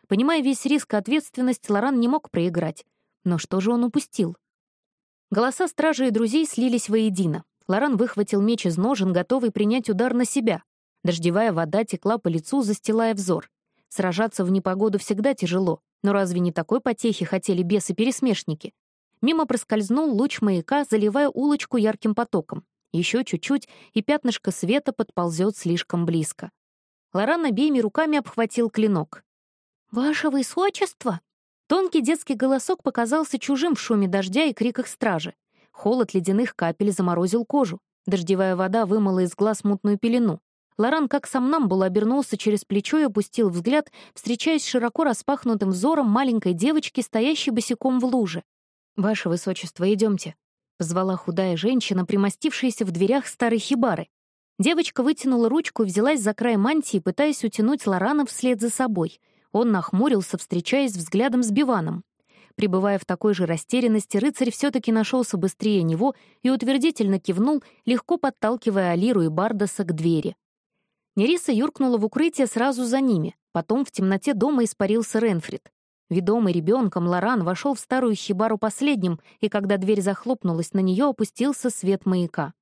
Понимая весь риск и ответственность, Лоран не мог проиграть. Но что же он упустил? Голоса стражи и друзей слились воедино. Лоран выхватил меч из ножен, готовый принять удар на себя. Дождевая вода текла по лицу, застилая взор. Сражаться в непогоду всегда тяжело, но разве не такой потехи хотели бесы-пересмешники? Мимо проскользнул луч маяка, заливая улочку ярким потоком. Еще чуть-чуть, и пятнышко света подползет слишком близко. Лоран обеими руками обхватил клинок. «Ваше высочество!» Тонкий детский голосок показался чужим в шуме дождя и криках стражи. Холод ледяных капель заморозил кожу. Дождевая вода вымыла из глаз мутную пелену. Лоран, как сам нам был, обернулся через плечо и опустил взгляд, встречаясь широко распахнутым взором маленькой девочки, стоящей босиком в луже. «Ваше высочество, идемте», — позвала худая женщина, примостившаяся в дверях старой хибары. Девочка вытянула ручку и взялась за край мантии, пытаясь утянуть Лорана вслед за собой. Он нахмурился, встречаясь взглядом с Биваном. Пребывая в такой же растерянности, рыцарь все-таки нашелся быстрее него и утвердительно кивнул, легко подталкивая Алиру и Бардаса к двери. Нериса юркнула в укрытие сразу за ними, потом в темноте дома испарился Ренфрид. Ведомый ребенком Лоран вошел в старую хибару последним, и когда дверь захлопнулась, на нее опустился свет маяка.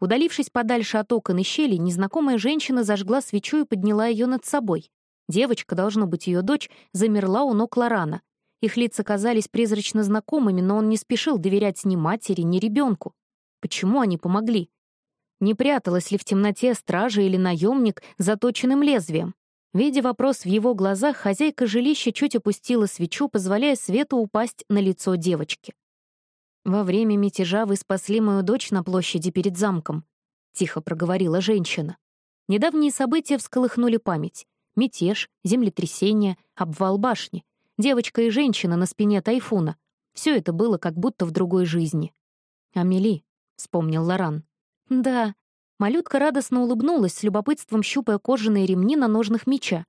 Удалившись подальше от окон и щели, незнакомая женщина зажгла свечу и подняла ее над собой. Девочка, должно быть ее дочь, замерла у ног Лорана. Их лица казались призрачно знакомыми, но он не спешил доверять ни матери, ни ребенку. Почему они помогли? Не пряталась ли в темноте стража или наемник с заточенным лезвием? Видя вопрос в его глазах, хозяйка жилища чуть опустила свечу, позволяя свету упасть на лицо девочки. «Во время мятежа вы спасли мою дочь на площади перед замком», — тихо проговорила женщина. Недавние события всколыхнули память. Мятеж, землетрясение, обвал башни, девочка и женщина на спине тайфуна. Все это было как будто в другой жизни. «Амели», — вспомнил Лоран. «Да». Малютка радостно улыбнулась, с любопытством щупая кожаные ремни на ножных меча.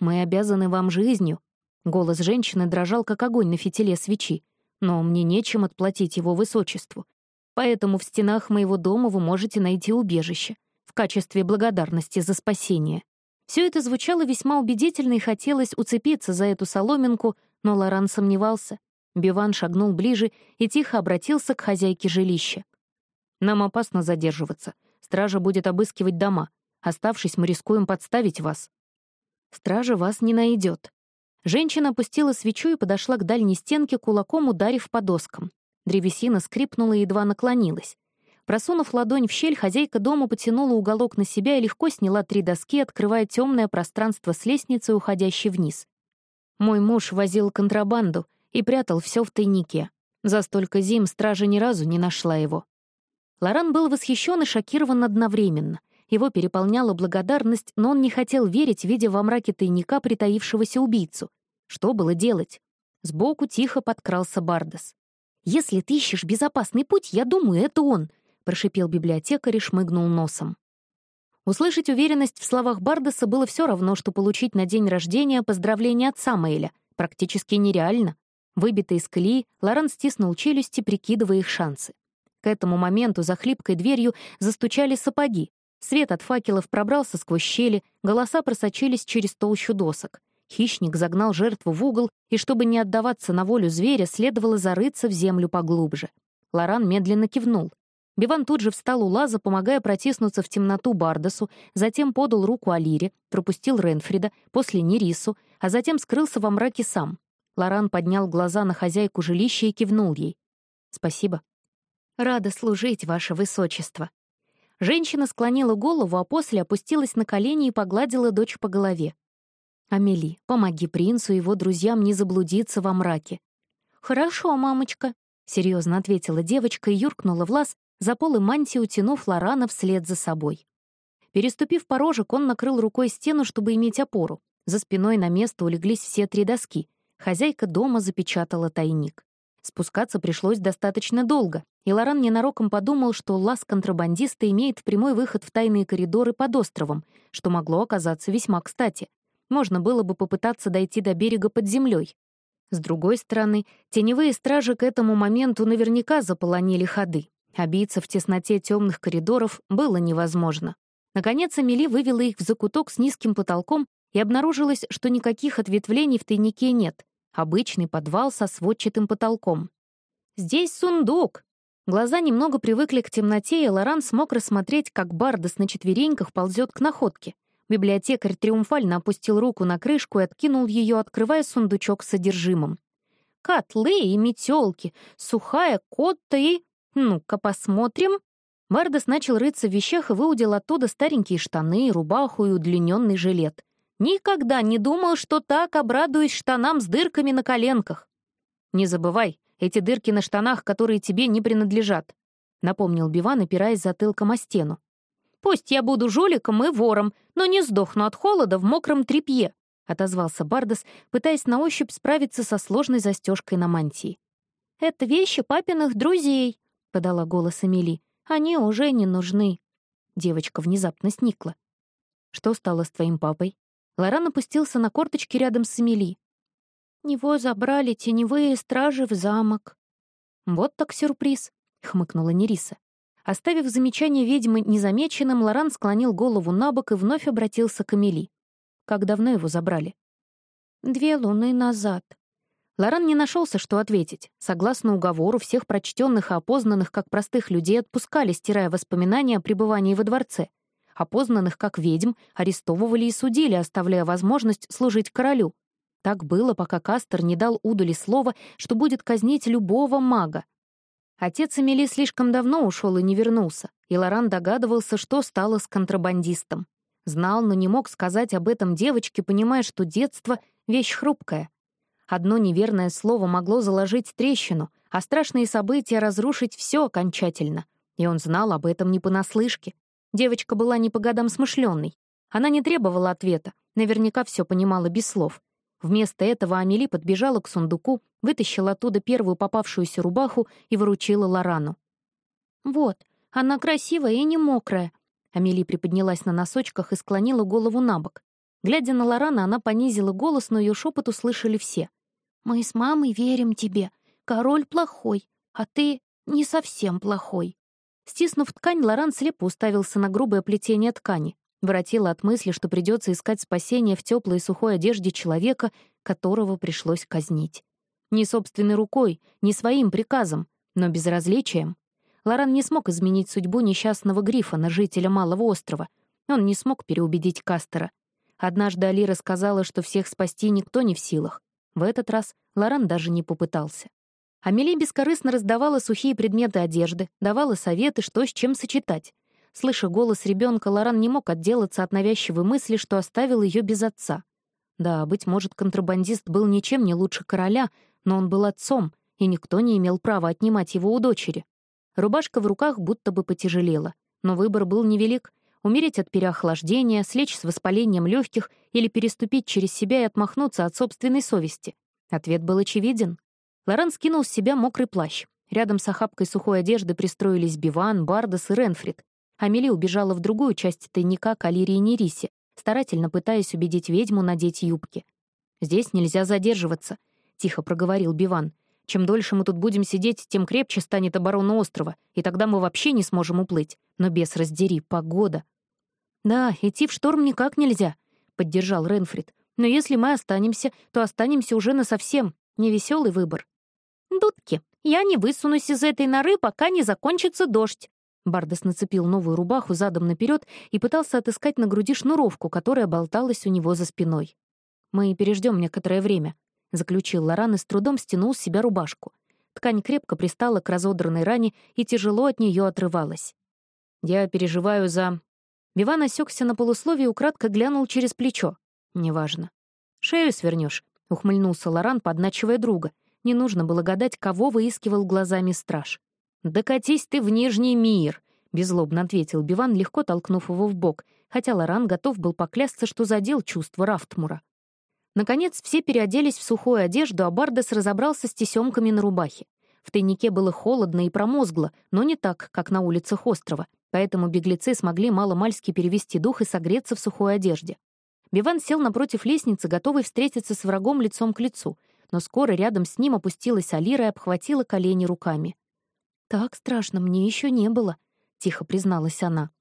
«Мы обязаны вам жизнью». Голос женщины дрожал, как огонь на фитиле свечи. «Но мне нечем отплатить его высочеству. Поэтому в стенах моего дома вы можете найти убежище в качестве благодарности за спасение». Все это звучало весьма убедительно и хотелось уцепиться за эту соломинку, но Лоран сомневался. Биван шагнул ближе и тихо обратился к хозяйке жилища. Нам опасно задерживаться. Стража будет обыскивать дома. Оставшись, мы рискуем подставить вас. Стража вас не найдет. Женщина опустила свечу и подошла к дальней стенке, кулаком ударив по доскам. Древесина скрипнула и едва наклонилась. Просунув ладонь в щель, хозяйка дома потянула уголок на себя и легко сняла три доски, открывая темное пространство с лестницы, уходящей вниз. Мой муж возил контрабанду и прятал все в тайнике. За столько зим стража ни разу не нашла его. Лоран был восхищен и шокирован одновременно. Его переполняла благодарность, но он не хотел верить, видя во мраке тайника притаившегося убийцу. Что было делать? Сбоку тихо подкрался Бардес. «Если ты ищешь безопасный путь, я думаю, это он», — прошипел библиотекарь и шмыгнул носом. Услышать уверенность в словах Бардеса было все равно, что получить на день рождения поздравление от Самоэля. Практически нереально. Выбитый из колеи, Лоран стиснул челюсти, прикидывая их шансы. К этому моменту за хлипкой дверью застучали сапоги. Свет от факелов пробрался сквозь щели, голоса просочились через толщу досок. Хищник загнал жертву в угол, и чтобы не отдаваться на волю зверя, следовало зарыться в землю поглубже. Лоран медленно кивнул. Биван тут же встал у лаза, помогая протиснуться в темноту Бардасу, затем подал руку Алире, пропустил Ренфрида, после Нерису, а затем скрылся во мраке сам. Лоран поднял глаза на хозяйку жилища и кивнул ей. «Спасибо». «Рада служить, ваше высочество». Женщина склонила голову, а после опустилась на колени и погладила дочь по голове. «Амели, помоги принцу и его друзьям не заблудиться во мраке». «Хорошо, мамочка», — серьезно ответила девочка и юркнула в лаз, за полы мантии утянув Лорана вслед за собой. Переступив порожек, он накрыл рукой стену, чтобы иметь опору. За спиной на место улеглись все три доски. Хозяйка дома запечатала тайник. Спускаться пришлось достаточно долго, и Лоран ненароком подумал, что лаз контрабандиста имеет прямой выход в тайные коридоры под островом, что могло оказаться весьма кстати. Можно было бы попытаться дойти до берега под землей. С другой стороны, теневые стражи к этому моменту наверняка заполонили ходы. А биться в тесноте темных коридоров было невозможно. Наконец, Амели вывела их в закуток с низким потолком, и обнаружилось, что никаких ответвлений в тайнике нет. Обычный подвал со сводчатым потолком. «Здесь сундук!» Глаза немного привыкли к темноте, и Лоран смог рассмотреть, как Бардас на четвереньках ползет к находке. Библиотекарь триумфально опустил руку на крышку и откинул ее, открывая сундучок с содержимым. «Котлы и метелки, сухая котта и...» «Ну-ка посмотрим». Бардас начал рыться в вещах и выудил оттуда старенькие штаны, рубаху и удлиненный жилет. «Никогда не думал, что так обрадуюсь штанам с дырками на коленках». «Не забывай, эти дырки на штанах, которые тебе не принадлежат», — напомнил Биван, опираясь затылком о стену. «Пусть я буду жуликом и вором, но не сдохну от холода в мокром тряпье», — отозвался Бардас, пытаясь на ощупь справиться со сложной застежкой на мантии. «Это вещи папиных друзей», подала голос Эмили. «Они уже не нужны». Девочка внезапно сникла. «Что стало с твоим папой?» Лоран опустился на корточки рядом с Эмили. «Его забрали теневые стражи в замок». «Вот так сюрприз», — хмыкнула Нериса. Оставив замечание ведьмы незамеченным, Лоран склонил голову на бок и вновь обратился к Эмили. «Как давно его забрали?» «Две луны назад», Лоран не нашелся, что ответить. Согласно уговору, всех прочтенных и опознанных как простых людей отпускали, стирая воспоминания о пребывании во дворце. Опознанных как ведьм арестовывали и судили, оставляя возможность служить королю. Так было, пока Кастер не дал Удули слова, что будет казнить любого мага. Отец Эмили слишком давно ушел и не вернулся, и Лоран догадывался, что стало с контрабандистом. Знал, но не мог сказать об этом девочке, понимая, что детство — вещь хрупкая. Одно неверное слово могло заложить трещину, а страшные события разрушить все окончательно. И он знал об этом не понаслышке. Девочка была не по годам смышленной. Она не требовала ответа, наверняка все понимала без слов. Вместо этого Амели подбежала к сундуку, вытащила оттуда первую попавшуюся рубаху и вручила Лорану. «Вот, она красивая и не мокрая». Амели приподнялась на носочках и склонила голову на бок. Глядя на Лорана, она понизила голос, но ее шепот услышали все. «Мы с мамой верим тебе. Король плохой, а ты не совсем плохой». Стиснув ткань, Лоран слепо уставился на грубое плетение ткани. Воротила от мысли, что придется искать спасение в теплой и сухой одежде человека, которого пришлось казнить. Не собственной рукой, не своим приказом, но безразличием. Лоран не смог изменить судьбу несчастного Грифона, жителя Малого острова. Он не смог переубедить Кастера. Однажды Алира сказала, что всех спасти никто не в силах. В этот раз Лоран даже не попытался. Амели бескорыстно раздавала сухие предметы одежды, давала советы, что с чем сочетать. Слыша голос ребенка, Лоран не мог отделаться от навязчивой мысли, что оставил ее без отца. Да, быть может, контрабандист был ничем не лучше короля, но он был отцом, и никто не имел права отнимать его у дочери. Рубашка в руках будто бы потяжелела, но выбор был невелик — умереть от переохлаждения, слечь с воспалением легких или переступить через себя и отмахнуться от собственной совести? Ответ был очевиден. Лоран скинул с себя мокрый плащ. Рядом с охапкой сухой одежды пристроились Биван, Бардас и Ренфрид. Амели убежала в другую часть тайника к Алире и Нерисе, старательно пытаясь убедить ведьму надеть юбки. «Здесь нельзя задерживаться», — тихо проговорил Биван. «Чем дольше мы тут будем сидеть, тем крепче станет оборона острова, и тогда мы вообще не сможем уплыть. Но без раздери, погода. «Да, идти в шторм никак нельзя», — поддержал Ренфрид. «Но если мы останемся, то останемся уже насовсем. Невеселый выбор». «Дудки, я не высунусь из этой норы, пока не закончится дождь». Бардес нацепил новую рубаху задом наперед и пытался отыскать на груди шнуровку, которая болталась у него за спиной. «Мы переждем некоторое время», — заключил Лоран и с трудом стянул с себя рубашку. Ткань крепко пристала к разодранной ране и тяжело от нее отрывалась. «Я переживаю за...» Биван осекся на полусловие и украдко глянул через плечо. «Неважно». «Шею свернешь, ухмыльнулся Лоран, подначивая друга. Не нужно было гадать, кого выискивал глазами страж. «Докатись ты в Нижний мир!» — беззлобно ответил Биван, легко толкнув его в бок, хотя Лоран готов был поклясться, что задел чувство Рафтмура. Наконец, все переоделись в сухую одежду, а Бардес разобрался с тесемками на рубахе. В тайнике было холодно и промозгло, но не так, как на улицах острова, поэтому беглецы смогли мало-мальски перевести дух и согреться в сухой одежде. Биван сел напротив лестницы, готовый встретиться с врагом лицом к лицу, но скоро рядом с ним опустилась Алира и обхватила колени руками. «Так страшно мне еще не было», — тихо призналась она.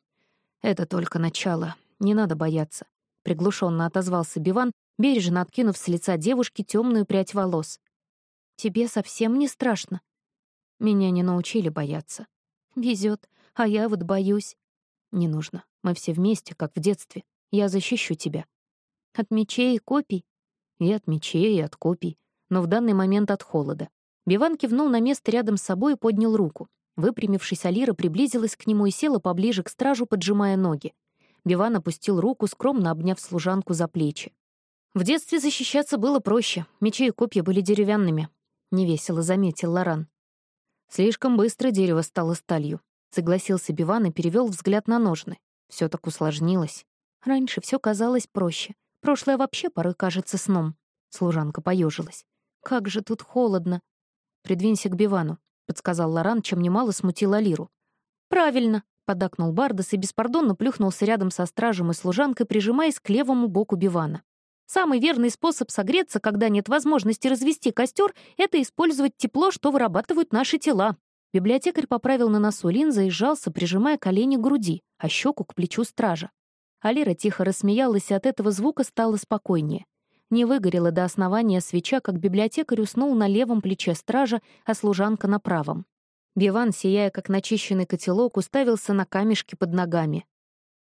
«Это только начало. Не надо бояться», — приглушенно отозвался Биван, бережно откинув с лица девушки темную прядь волос. «Тебе совсем не страшно?» «Меня не научили бояться». «Везет, а я вот боюсь». «Не нужно. Мы все вместе, как в детстве. Я защищу тебя». «От мечей и копий?» «И от мечей, и от копий. Но в данный момент от холода. Биван кивнул на место рядом с собой и поднял руку. Выпрямившись, Алира приблизилась к нему и села поближе к стражу, поджимая ноги. Биван опустил руку, скромно обняв служанку за плечи. В детстве защищаться было проще, мечи и копья были деревянными. Невесело заметил Лоран. Слишком быстро дерево стало сталью. Согласился Биван и перевел взгляд на ножны. Все так усложнилось. Раньше все казалось проще. Прошлое вообще порой кажется сном. Служанка поежилась. Как же тут холодно. «Придвинься к Бивану», — подсказал Лоран, чем немало смутил Алиру. «Правильно», — подакнул Бардас и беспардонно плюхнулся рядом со стражем и служанкой, прижимаясь к левому боку Бивана. «Самый верный способ согреться, когда нет возможности развести костер, это использовать тепло, что вырабатывают наши тела». Библиотекарь поправил на носу линзы и сжался, прижимая колени к груди, а щеку к плечу стража. Алира тихо рассмеялась, и от этого звука стало спокойнее. Не выгорела до основания свеча, как библиотекарь уснул на левом плече стража, а служанка на правом. Биван, сияя как начищенный котелок, уставился на камешки под ногами.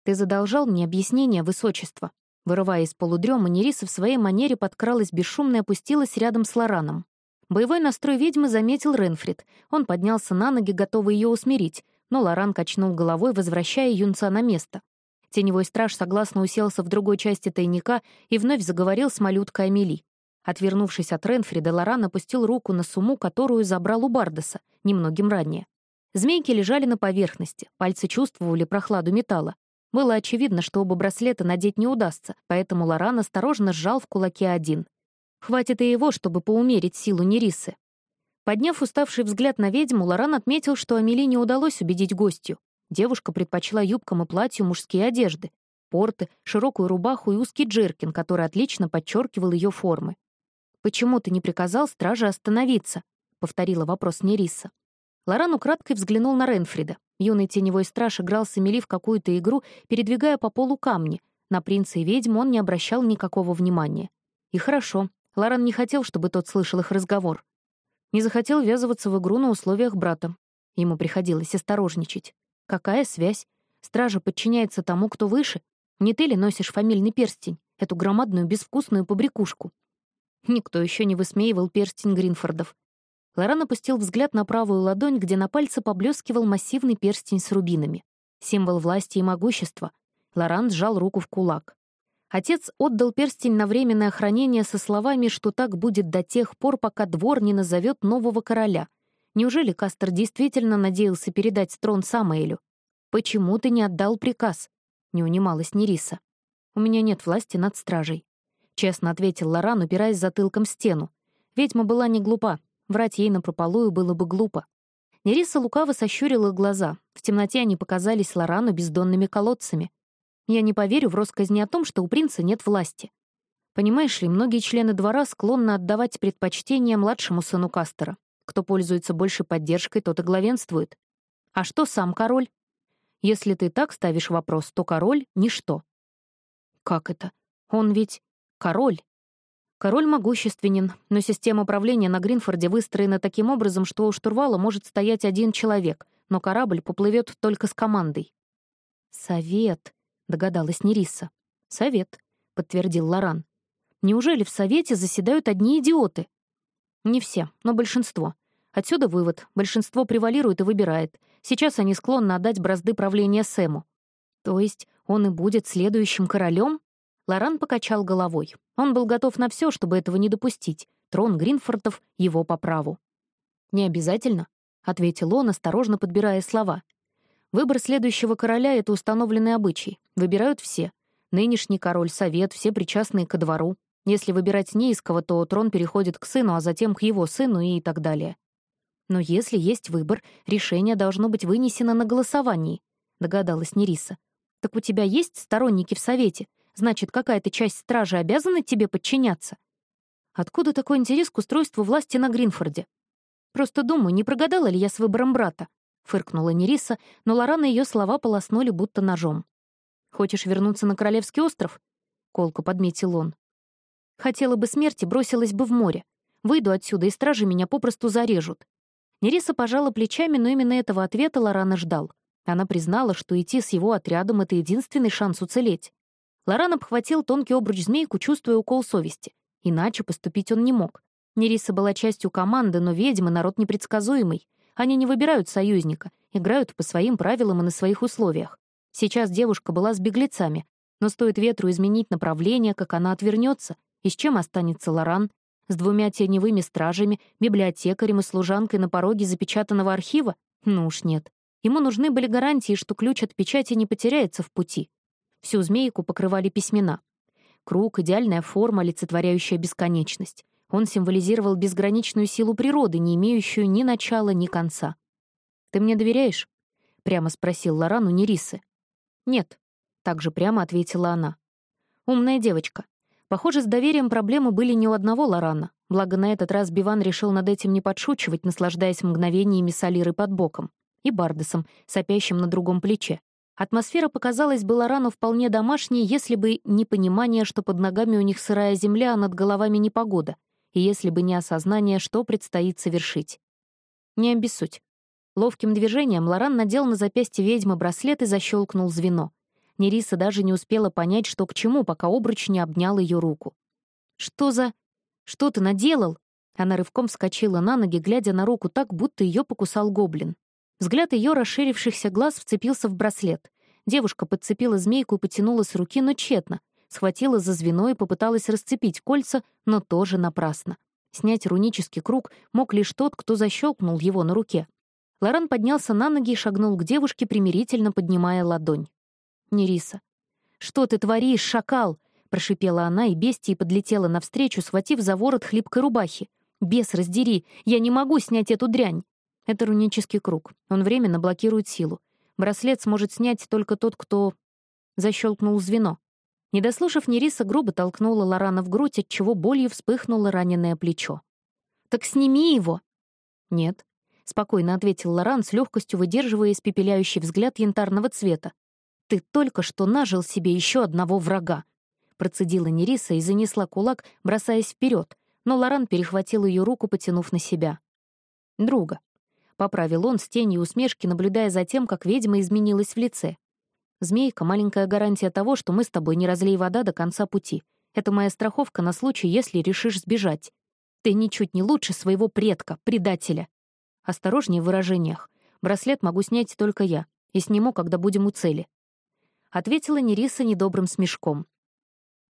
«Ты задолжал мне объяснение, высочество?» Вырывая из полудрема, Нериса в своей манере подкралась бесшумно и опустилась рядом с Лораном. Боевой настрой ведьмы заметил Ренфрид. Он поднялся на ноги, готовый ее усмирить, но Лоран качнул головой, возвращая юнца на место. Теневой страж согласно уселся в другой части тайника и вновь заговорил с малюткой Амели. Отвернувшись от Ренфрида, Лоран опустил руку на сумму, которую забрал у Бардеса, немногим ранее. Змейки лежали на поверхности, пальцы чувствовали прохладу металла. Было очевидно, что оба браслета надеть не удастся, поэтому Лоран осторожно сжал в кулаке один. Хватит и его, чтобы поумерить силу Нерисы. Подняв уставший взгляд на ведьму, Лоран отметил, что Амели не удалось убедить гостью. Девушка предпочла юбкам и платью мужские одежды, порты, широкую рубаху и узкий джеркин, который отлично подчеркивал ее формы. «Почему ты не приказал страже остановиться?» — повторила вопрос Нериса. Лоран украдкой взглянул на Ренфрида. Юный теневой страж играл с Эмили в какую-то игру, передвигая по полу камни. На принца и ведьму он не обращал никакого внимания. И хорошо. Лоран не хотел, чтобы тот слышал их разговор. Не захотел ввязываться в игру на условиях брата. Ему приходилось осторожничать. Какая связь? Стража подчиняется тому, кто выше. Не ты ли носишь фамильный перстень, эту громадную безвкусную побрякушку? Никто еще не высмеивал перстень Гринфордов. Лоран опустил взгляд на правую ладонь, где на пальце поблескивал массивный перстень с рубинами. Символ власти и могущества. Лоран сжал руку в кулак. Отец отдал перстень на временное хранение со словами, что так будет до тех пор, пока двор не назовет нового короля. Неужели Кастер действительно надеялся передать трон Самоэлю? «Почему ты не отдал приказ?» — не унималась Нериса. «У меня нет власти над стражей», — честно ответил Лоран, упираясь затылком в стену. Ведьма была не глупа, врать ей напропалую было бы глупо. Нериса лукаво сощурила глаза. В темноте они показались Лорану бездонными колодцами. Я не поверю в россказни о том, что у принца нет власти. Понимаешь ли, многие члены двора склонны отдавать предпочтение младшему сыну Кастера. Кто пользуется больше поддержкой, тот и главенствует. А что сам король? Если ты так ставишь вопрос, то король — ничто». «Как это? Он ведь король». Король могущественен, но система управления на Гринфорде выстроена таким образом, что у штурвала может стоять один человек, но корабль поплывет только с командой. «Совет», — догадалась Нериса. «Совет», — подтвердил Лоран. «Неужели в Совете заседают одни идиоты?» «Не все, но большинство. Отсюда вывод. Большинство превалирует и выбирает. Сейчас они склонны отдать бразды правления Сэму. То есть он и будет следующим королем? Лоран покачал головой. Он был готов на все, чтобы этого не допустить. Трон Гринфордов — его по праву. «Не обязательно», — ответил он, осторожно подбирая слова. «Выбор следующего короля — это установленный обычай. Выбирают все. Нынешний король, совет, все причастные ко двору. Если выбирать неиского, то трон переходит к сыну, а затем к его сыну и так далее. Но если есть выбор, решение должно быть вынесено на голосовании», — догадалась Нериса. «Так у тебя есть сторонники в совете? Значит, какая-то часть стражи обязана тебе подчиняться. Откуда такой интерес к устройству власти на Гринфорде? Просто думаю, не прогадала ли я с выбором брата? Фыркнула Нериса, но Лорана ее слова полоснули будто ножом. «Хочешь вернуться на Королевский остров?» — колко подметил он. «Хотела бы смерти, бросилась бы в море. Выйду отсюда, и стражи меня попросту зарежут». Нериса пожала плечами, но именно этого ответа Лорана ждал. Она признала, что идти с его отрядом — это единственный шанс уцелеть. Лоран обхватил тонкий обруч змейку, чувствуя укол совести. Иначе поступить он не мог. Нериса была частью команды, но ведьмы — народ непредсказуемый. Они не выбирают союзника, играют по своим правилам и на своих условиях. Сейчас девушка была с беглецами, но стоит ветру изменить направление, как она отвернется. И с чем останется Лоран? С двумя теневыми стражами, библиотекарем и служанкой на пороге запечатанного архива? Ну уж нет. Ему нужны были гарантии, что ключ от печати не потеряется в пути. Всю змейку покрывали письмена. Круг — идеальная форма, олицетворяющая бесконечность. Он символизировал безграничную силу природы, не имеющую ни начала, ни конца. «Ты мне доверяешь?» — прямо спросил Лоран у Нерисы. «Нет», — также прямо ответила она. «Умная девочка. Похоже, с доверием проблемы были не у одного Лорана, благо на этот раз Биван решил над этим не подшучивать, наслаждаясь мгновениями Салиры под боком и Бардесом, сопящим на другом плече. Атмосфера показалась бы Лорану вполне домашней, если бы не понимание, что под ногами у них сырая земля, а над головами непогода, и если бы не осознание, что предстоит совершить. Не обессудь. Ловким движением Лоран надел на запястье ведьмы браслет и защелкнул звено. Нериса даже не успела понять, что к чему, пока обруч не обнял ее руку. «Что за... Что ты наделал?» Она рывком вскочила на ноги, глядя на руку так, будто ее покусал гоблин. Взгляд ее расширившихся глаз вцепился в браслет. Девушка подцепила змейку и потянула с руки, но тщетно. Схватила за звено и попыталась расцепить кольца, но тоже напрасно. Снять рунический круг мог лишь тот, кто защелкнул его на руке. Лоран поднялся на ноги и шагнул к девушке, примирительно поднимая ладонь. «Нериса». «Что ты творишь, шакал?» — прошипела она, и бестия подлетела навстречу, схватив за ворот хлипкой рубахи. «Бес, раздери! Я не могу снять эту дрянь!» Это рунический круг. Он временно блокирует силу. Браслет сможет снять только тот, кто... Защелкнул звено. Не дослушав Нериса, грубо толкнула Лорана в грудь, отчего болью вспыхнуло раненое плечо. «Так сними его!» «Нет», — спокойно ответил Лоран, с легкостью выдерживая испепеляющий взгляд янтарного цвета. «Ты только что нажил себе еще одного врага!» Процедила Нериса и занесла кулак, бросаясь вперед, но Лоран перехватил ее руку, потянув на себя. «Друга», — поправил он с тенью усмешки, наблюдая за тем, как ведьма изменилась в лице. «Змейка — маленькая гарантия того, что мы с тобой не разлей вода до конца пути. Это моя страховка на случай, если решишь сбежать. Ты ничуть не лучше своего предка, предателя. Осторожнее в выражениях. Браслет могу снять только я, и сниму, когда будем у цели». Ответила Нериса недобрым смешком.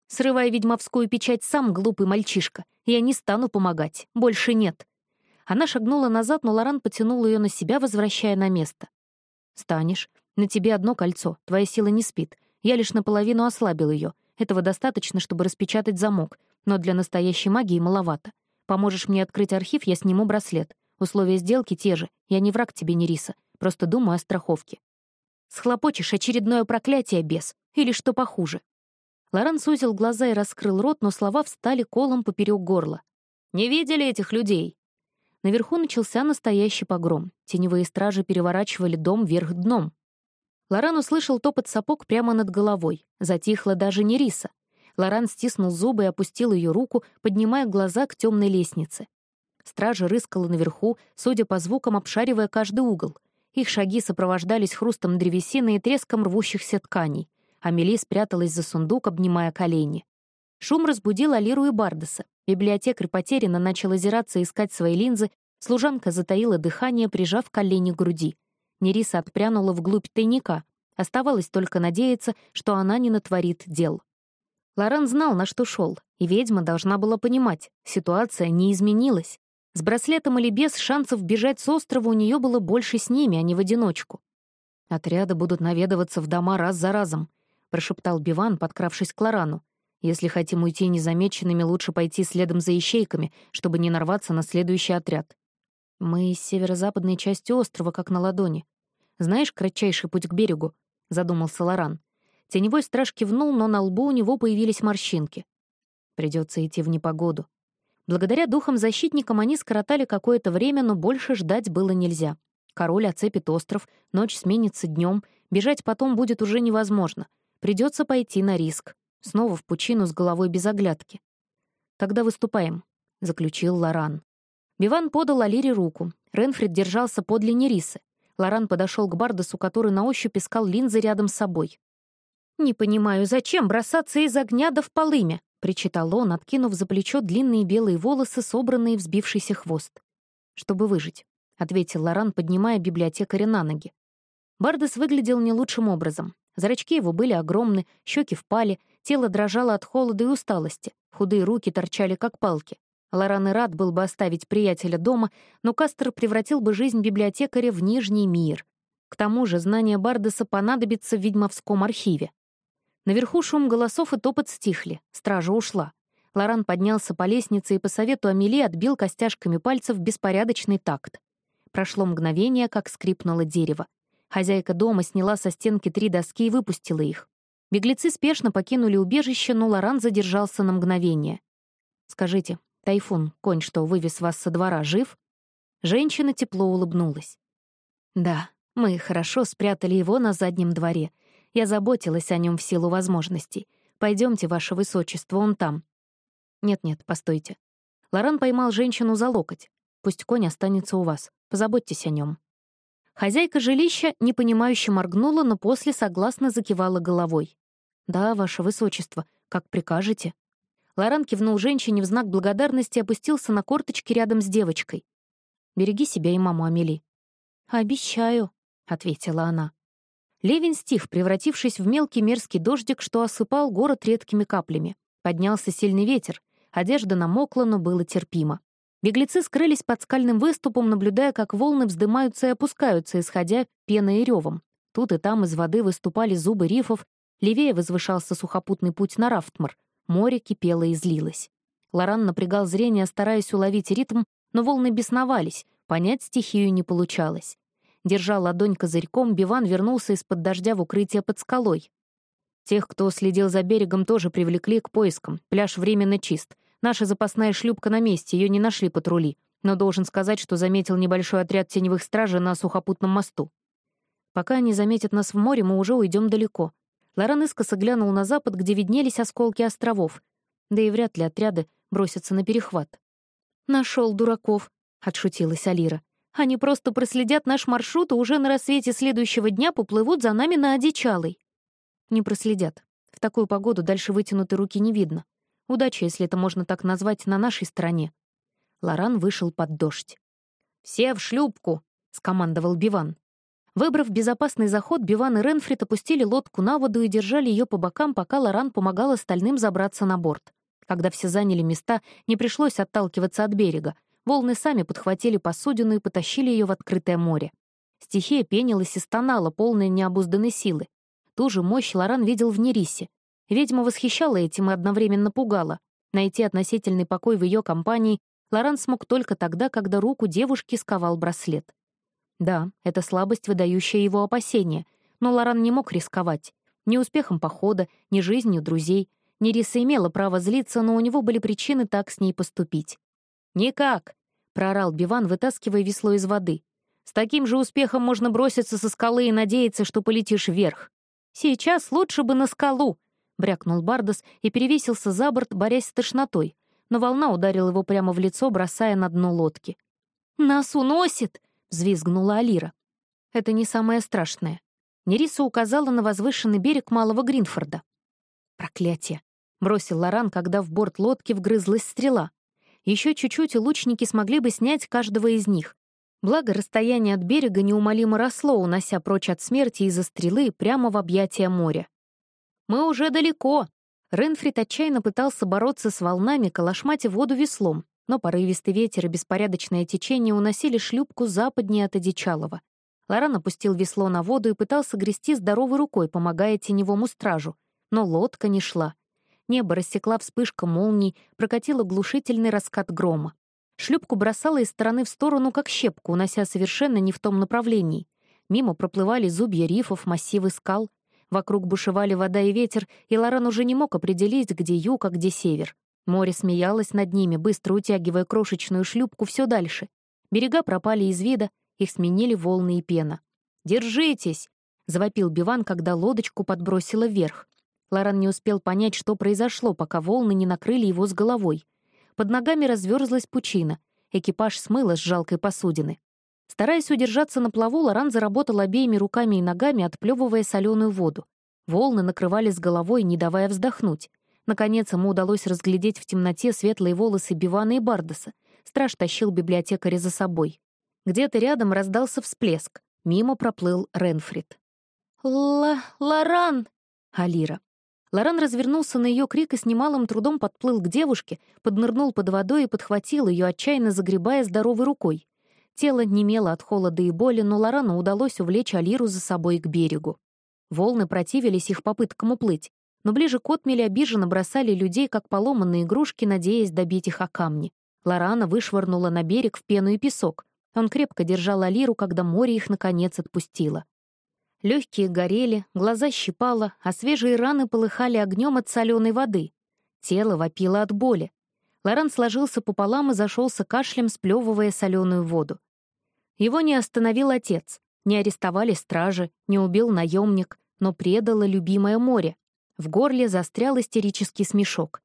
«Срывай ведьмовскую печать сам, глупый мальчишка. Я не стану помогать. Больше нет. Она шагнула назад, но Лоран потянул ее на себя, возвращая на место. «Станешь. На тебе одно кольцо. Твоя сила не спит. Я лишь наполовину ослабил ее. Этого достаточно, чтобы распечатать замок. Но для настоящей магии маловато. Поможешь мне открыть архив, я сниму браслет. Условия сделки те же. Я не враг тебе, Нериса. Просто думаю о страховке. Схлопочешь очередное проклятие, бес. Или что похуже. Лоран сузил глаза и раскрыл рот, но слова встали колом поперек горла. «Не видели этих людей? Наверху начался настоящий погром. Теневые стражи переворачивали дом вверх дном. Лоран услышал топот сапог прямо над головой. Затихла даже Нериса. Лоран стиснул зубы и опустил ее руку, поднимая глаза к темной лестнице. Стража рыскала наверху, судя по звукам, обшаривая каждый угол. Их шаги сопровождались хрустом древесины и треском рвущихся тканей. Амели спряталась за сундук, обнимая колени. Шум разбудил Алиру и Бардеса. Библиотекарь потерянно начал озираться и искать свои линзы, служанка затаила дыхание, прижав колени к груди. Нериса отпрянула вглубь тайника. Оставалось только надеяться, что она не натворит дел. Лоран знал, на что шел, и ведьма должна была понимать, ситуация не изменилась. С браслетом или без шансов бежать с острова у нее было больше с ними, а не в одиночку. «Отряды будут наведываться в дома раз за разом», — прошептал Биван, подкравшись к Лорану. «Если хотим уйти незамеченными, лучше пойти следом за ищейками, чтобы не нарваться на следующий отряд. Мы из северо-западной части острова, как на ладони. Знаешь кратчайший путь к берегу?» — задумался Лоран. Теневой страж кивнул, но на лбу у него появились морщинки. Придется идти в непогоду. Благодаря духам-защитникам они скоротали какое-то время, но больше ждать было нельзя. Король оцепит остров, ночь сменится днем, бежать потом будет уже невозможно. Придется пойти на риск. Снова в пучину с головой без оглядки. «Тогда выступаем», — заключил Лоран. Биван подал Алире руку. Ренфрид держался подле Нерисы. Лоран подошел к Бардесу, который на ощупь искал линзы рядом с собой. «Не понимаю, зачем бросаться из огня да в полымя?» — причитал он, откинув за плечо длинные белые волосы, собранные в сбившийся хвост. «Чтобы выжить», — ответил Лоран, поднимая библиотекаря на ноги. Бардес выглядел не лучшим образом. Зрачки его были огромны, щеки впали, тело дрожало от холода и усталости, худые руки торчали как палки. Лоран и рад был бы оставить приятеля дома, но Кастер превратил бы жизнь библиотекаря в нижний мир. К тому же знание Бардеса понадобится в ведьмовском архиве. Наверху шум голосов и топот стихли, стража ушла. Лоран поднялся по лестнице и по совету Амели отбил костяшками пальцев беспорядочный такт. Прошло мгновение, как скрипнуло дерево. Хозяйка дома сняла со стенки три доски и выпустила их. Беглецы спешно покинули убежище, но Лоран задержался на мгновение. «Скажите, Тайфун, конь, что вывез вас со двора, жив?» Женщина тепло улыбнулась. «Да, мы хорошо спрятали его на заднем дворе. Я заботилась о нем в силу возможностей. Пойдемте, ваше высочество, он там. Нет-нет, постойте. Лоран поймал женщину за локоть. Пусть конь останется у вас. Позаботьтесь о нем. Хозяйка жилища непонимающе моргнула, но после согласно закивала головой. «Да, ваше высочество, как прикажете». Лоран кивнул женщине в знак благодарности и опустился на корточки рядом с девочкой. «Береги себя и маму, Амели». «Обещаю», — ответила она. Ливень стих, превратившись в мелкий мерзкий дождик, что осыпал город редкими каплями. Поднялся сильный ветер. Одежда намокла, но было терпимо. Беглецы скрылись под скальным выступом, наблюдая, как волны вздымаются и опускаются, исходя пеной и ревом. Тут и там из воды выступали зубы рифов, левее возвышался сухопутный путь на Рафтмар. Море кипело и злилось. Лоран напрягал зрение, стараясь уловить ритм, но волны бесновались, понять стихию не получалось. Держа ладонь козырьком, Биван вернулся из-под дождя в укрытие под скалой. Тех, кто следил за берегом, тоже привлекли к поискам. Пляж временно чист. Наша запасная шлюпка на месте, ее не нашли патрули. Но должен сказать, что заметил небольшой отряд теневых стражей на сухопутном мосту. Пока они заметят нас в море, мы уже уйдем далеко. Лоран искоса глянул на запад, где виднелись осколки островов. Да и вряд ли отряды бросятся на перехват. Нашел дураков», — отшутилась Алира. Они просто проследят наш маршрут и уже на рассвете следующего дня поплывут за нами на одичалой. Не проследят. В такую погоду дальше вытянутой руки не видно. Удача, если это можно так назвать, на нашей стороне. Лоран вышел под дождь. «Все в шлюпку!» — скомандовал Биван. Выбрав безопасный заход, Биван и Ренфрид опустили лодку на воду и держали ее по бокам, пока Лоран помогал остальным забраться на борт. Когда все заняли места, не пришлось отталкиваться от берега. Волны сами подхватили посудину и потащили ее в открытое море. Стихия пенилась и стонала, полная необузданной силы. Ту же мощь Лоран видел в Нерисе. Ведьма восхищала этим и одновременно пугала. Найти относительный покой в ее компании Лоран смог только тогда, когда руку девушки сковал браслет. Да, это слабость, выдающая его опасения, но Лоран не мог рисковать. Ни успехом похода, ни жизнью друзей. Нериса имела право злиться, но у него были причины так с ней поступить. «Никак!» — проорал Биван, вытаскивая весло из воды. С таким же успехом можно броситься со скалы и надеяться, что полетишь вверх. Сейчас лучше бы на скалу, — брякнул Бардас и перевесился за борт, борясь с тошнотой, но волна ударила его прямо в лицо, бросая на дно лодки. «Нас уносит!» — взвизгнула Алира. Это не самое страшное. Нериса указала на возвышенный берег Малого Гринфорда. «Проклятие!» — бросил Лоран, когда в борт лодки вгрызлась стрела. Еще чуть-чуть, лучники смогли бы снять каждого из них. Благо, расстояние от берега неумолимо росло, унося прочь от смерти из-за стрелы прямо в объятия моря. «Мы уже далеко!» Ренфрид отчаянно пытался бороться с волнами, калашматя воду веслом, но порывистый ветер и беспорядочное течение уносили шлюпку западнее от Одичалова. Лоран опустил весло на воду и пытался грести здоровой рукой, помогая теневому стражу, но лодка не шла. Небо рассекла вспышка молний, прокатила глушительный раскат грома. Шлюпку бросала из стороны в сторону, как щепку, унося совершенно не в том направлении. Мимо проплывали зубья рифов, массивы скал. Вокруг бушевали вода и ветер, и Лоран уже не мог определить, где юг, а где север. Море смеялось над ними, быстро утягивая крошечную шлюпку все дальше. Берега пропали из вида, их сменили волны и пена. «Держитесь!» — завопил Биван, когда лодочку подбросило вверх. Лоран не успел понять, что произошло, пока волны не накрыли его с головой. Под ногами разверзлась пучина. Экипаж смыло с жалкой посудины. Стараясь удержаться на плаву, Лоран заработал обеими руками и ногами, отплевывая соленую воду. Волны накрывали с головой, не давая вздохнуть. Наконец ему удалось разглядеть в темноте светлые волосы Бивана и Бардаса. Страж тащил библиотекаря за собой. Где-то рядом раздался всплеск. Мимо проплыл Ренфрид. «Ла... Лоран!» Алира. Лоран развернулся на ее крик и с немалым трудом подплыл к девушке, поднырнул под водой и подхватил ее, отчаянно загребая здоровой рукой. Тело немело от холода и боли, но Лорану удалось увлечь Алиру за собой к берегу. Волны противились их попыткам уплыть, но ближе к отмеле обиженно бросали людей, как поломанные игрушки, надеясь добить их о камни. Лорана вышвырнула на берег в пену и песок. Он крепко держал Алиру, когда море их, наконец, отпустило. Легкие горели, глаза щипало, а свежие раны полыхали огнем от соленой воды. Тело вопило от боли. Лоран сложился пополам и зашелся кашлем, сплевывая соленую воду. Его не остановил отец, не арестовали стражи, не убил наемник, но предало любимое море. В горле застрял истерический смешок.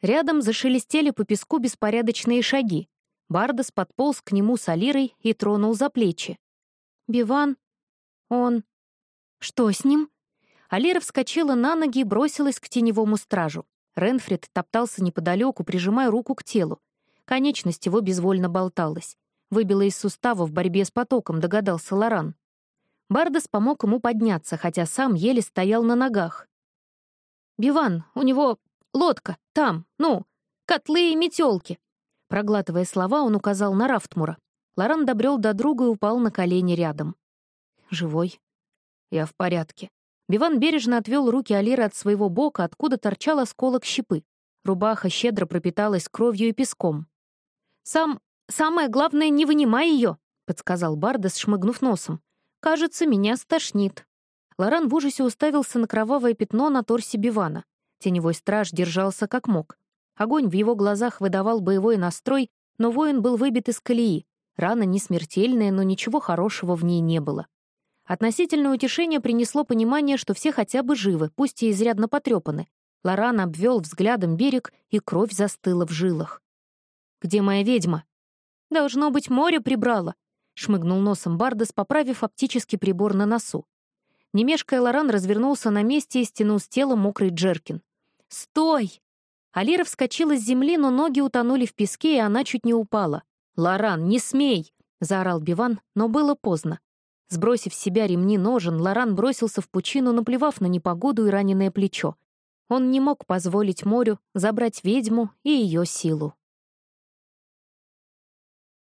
Рядом зашелестели по песку беспорядочные шаги. Бардас подполз к нему с Алирой и тронул за плечи. «Биван? Он...» «Что с ним?» Алира вскочила на ноги и бросилась к теневому стражу. Ренфрид топтался неподалеку, прижимая руку к телу. Конечность его безвольно болталась. Выбила из сустава в борьбе с потоком, догадался Лоран. Бардас помог ему подняться, хотя сам еле стоял на ногах. «Биван, у него лодка, там, ну, котлы и метелки!» Проглатывая слова, он указал на Рафтмура. Лоран добрел до друга и упал на колени рядом. «Живой?» «Я в порядке». Биван бережно отвел руки Алиры от своего бока, откуда торчал осколок щепы. Рубаха щедро пропиталась кровью и песком. «Сам... самое главное, не вынимай ее», — подсказал Бардес, шмыгнув носом. «Кажется, меня стошнит». Лоран в ужасе уставился на кровавое пятно на торсе Бивана. Теневой страж держался как мог. Огонь в его глазах выдавал боевой настрой, но воин был выбит из колеи. Рана не смертельная, но ничего хорошего в ней не было. Относительное утешение принесло понимание, что все хотя бы живы, пусть и изрядно потрепаны. Лоран обвел взглядом берег, и кровь застыла в жилах. «Где моя ведьма?» «Должно быть, море прибрало», — шмыгнул носом Бардес, поправив оптический прибор на носу. Немешкая Лоран развернулся на месте и стянул с тела мокрый джеркин. «Стой!» Алира вскочила с земли, но ноги утонули в песке, и она чуть не упала. «Лоран, не смей!» — заорал Биван, но было поздно. Сбросив с себя ремни ножен, Лоран бросился в пучину, наплевав на непогоду и раненое плечо. Он не мог позволить морю забрать ведьму и ее силу.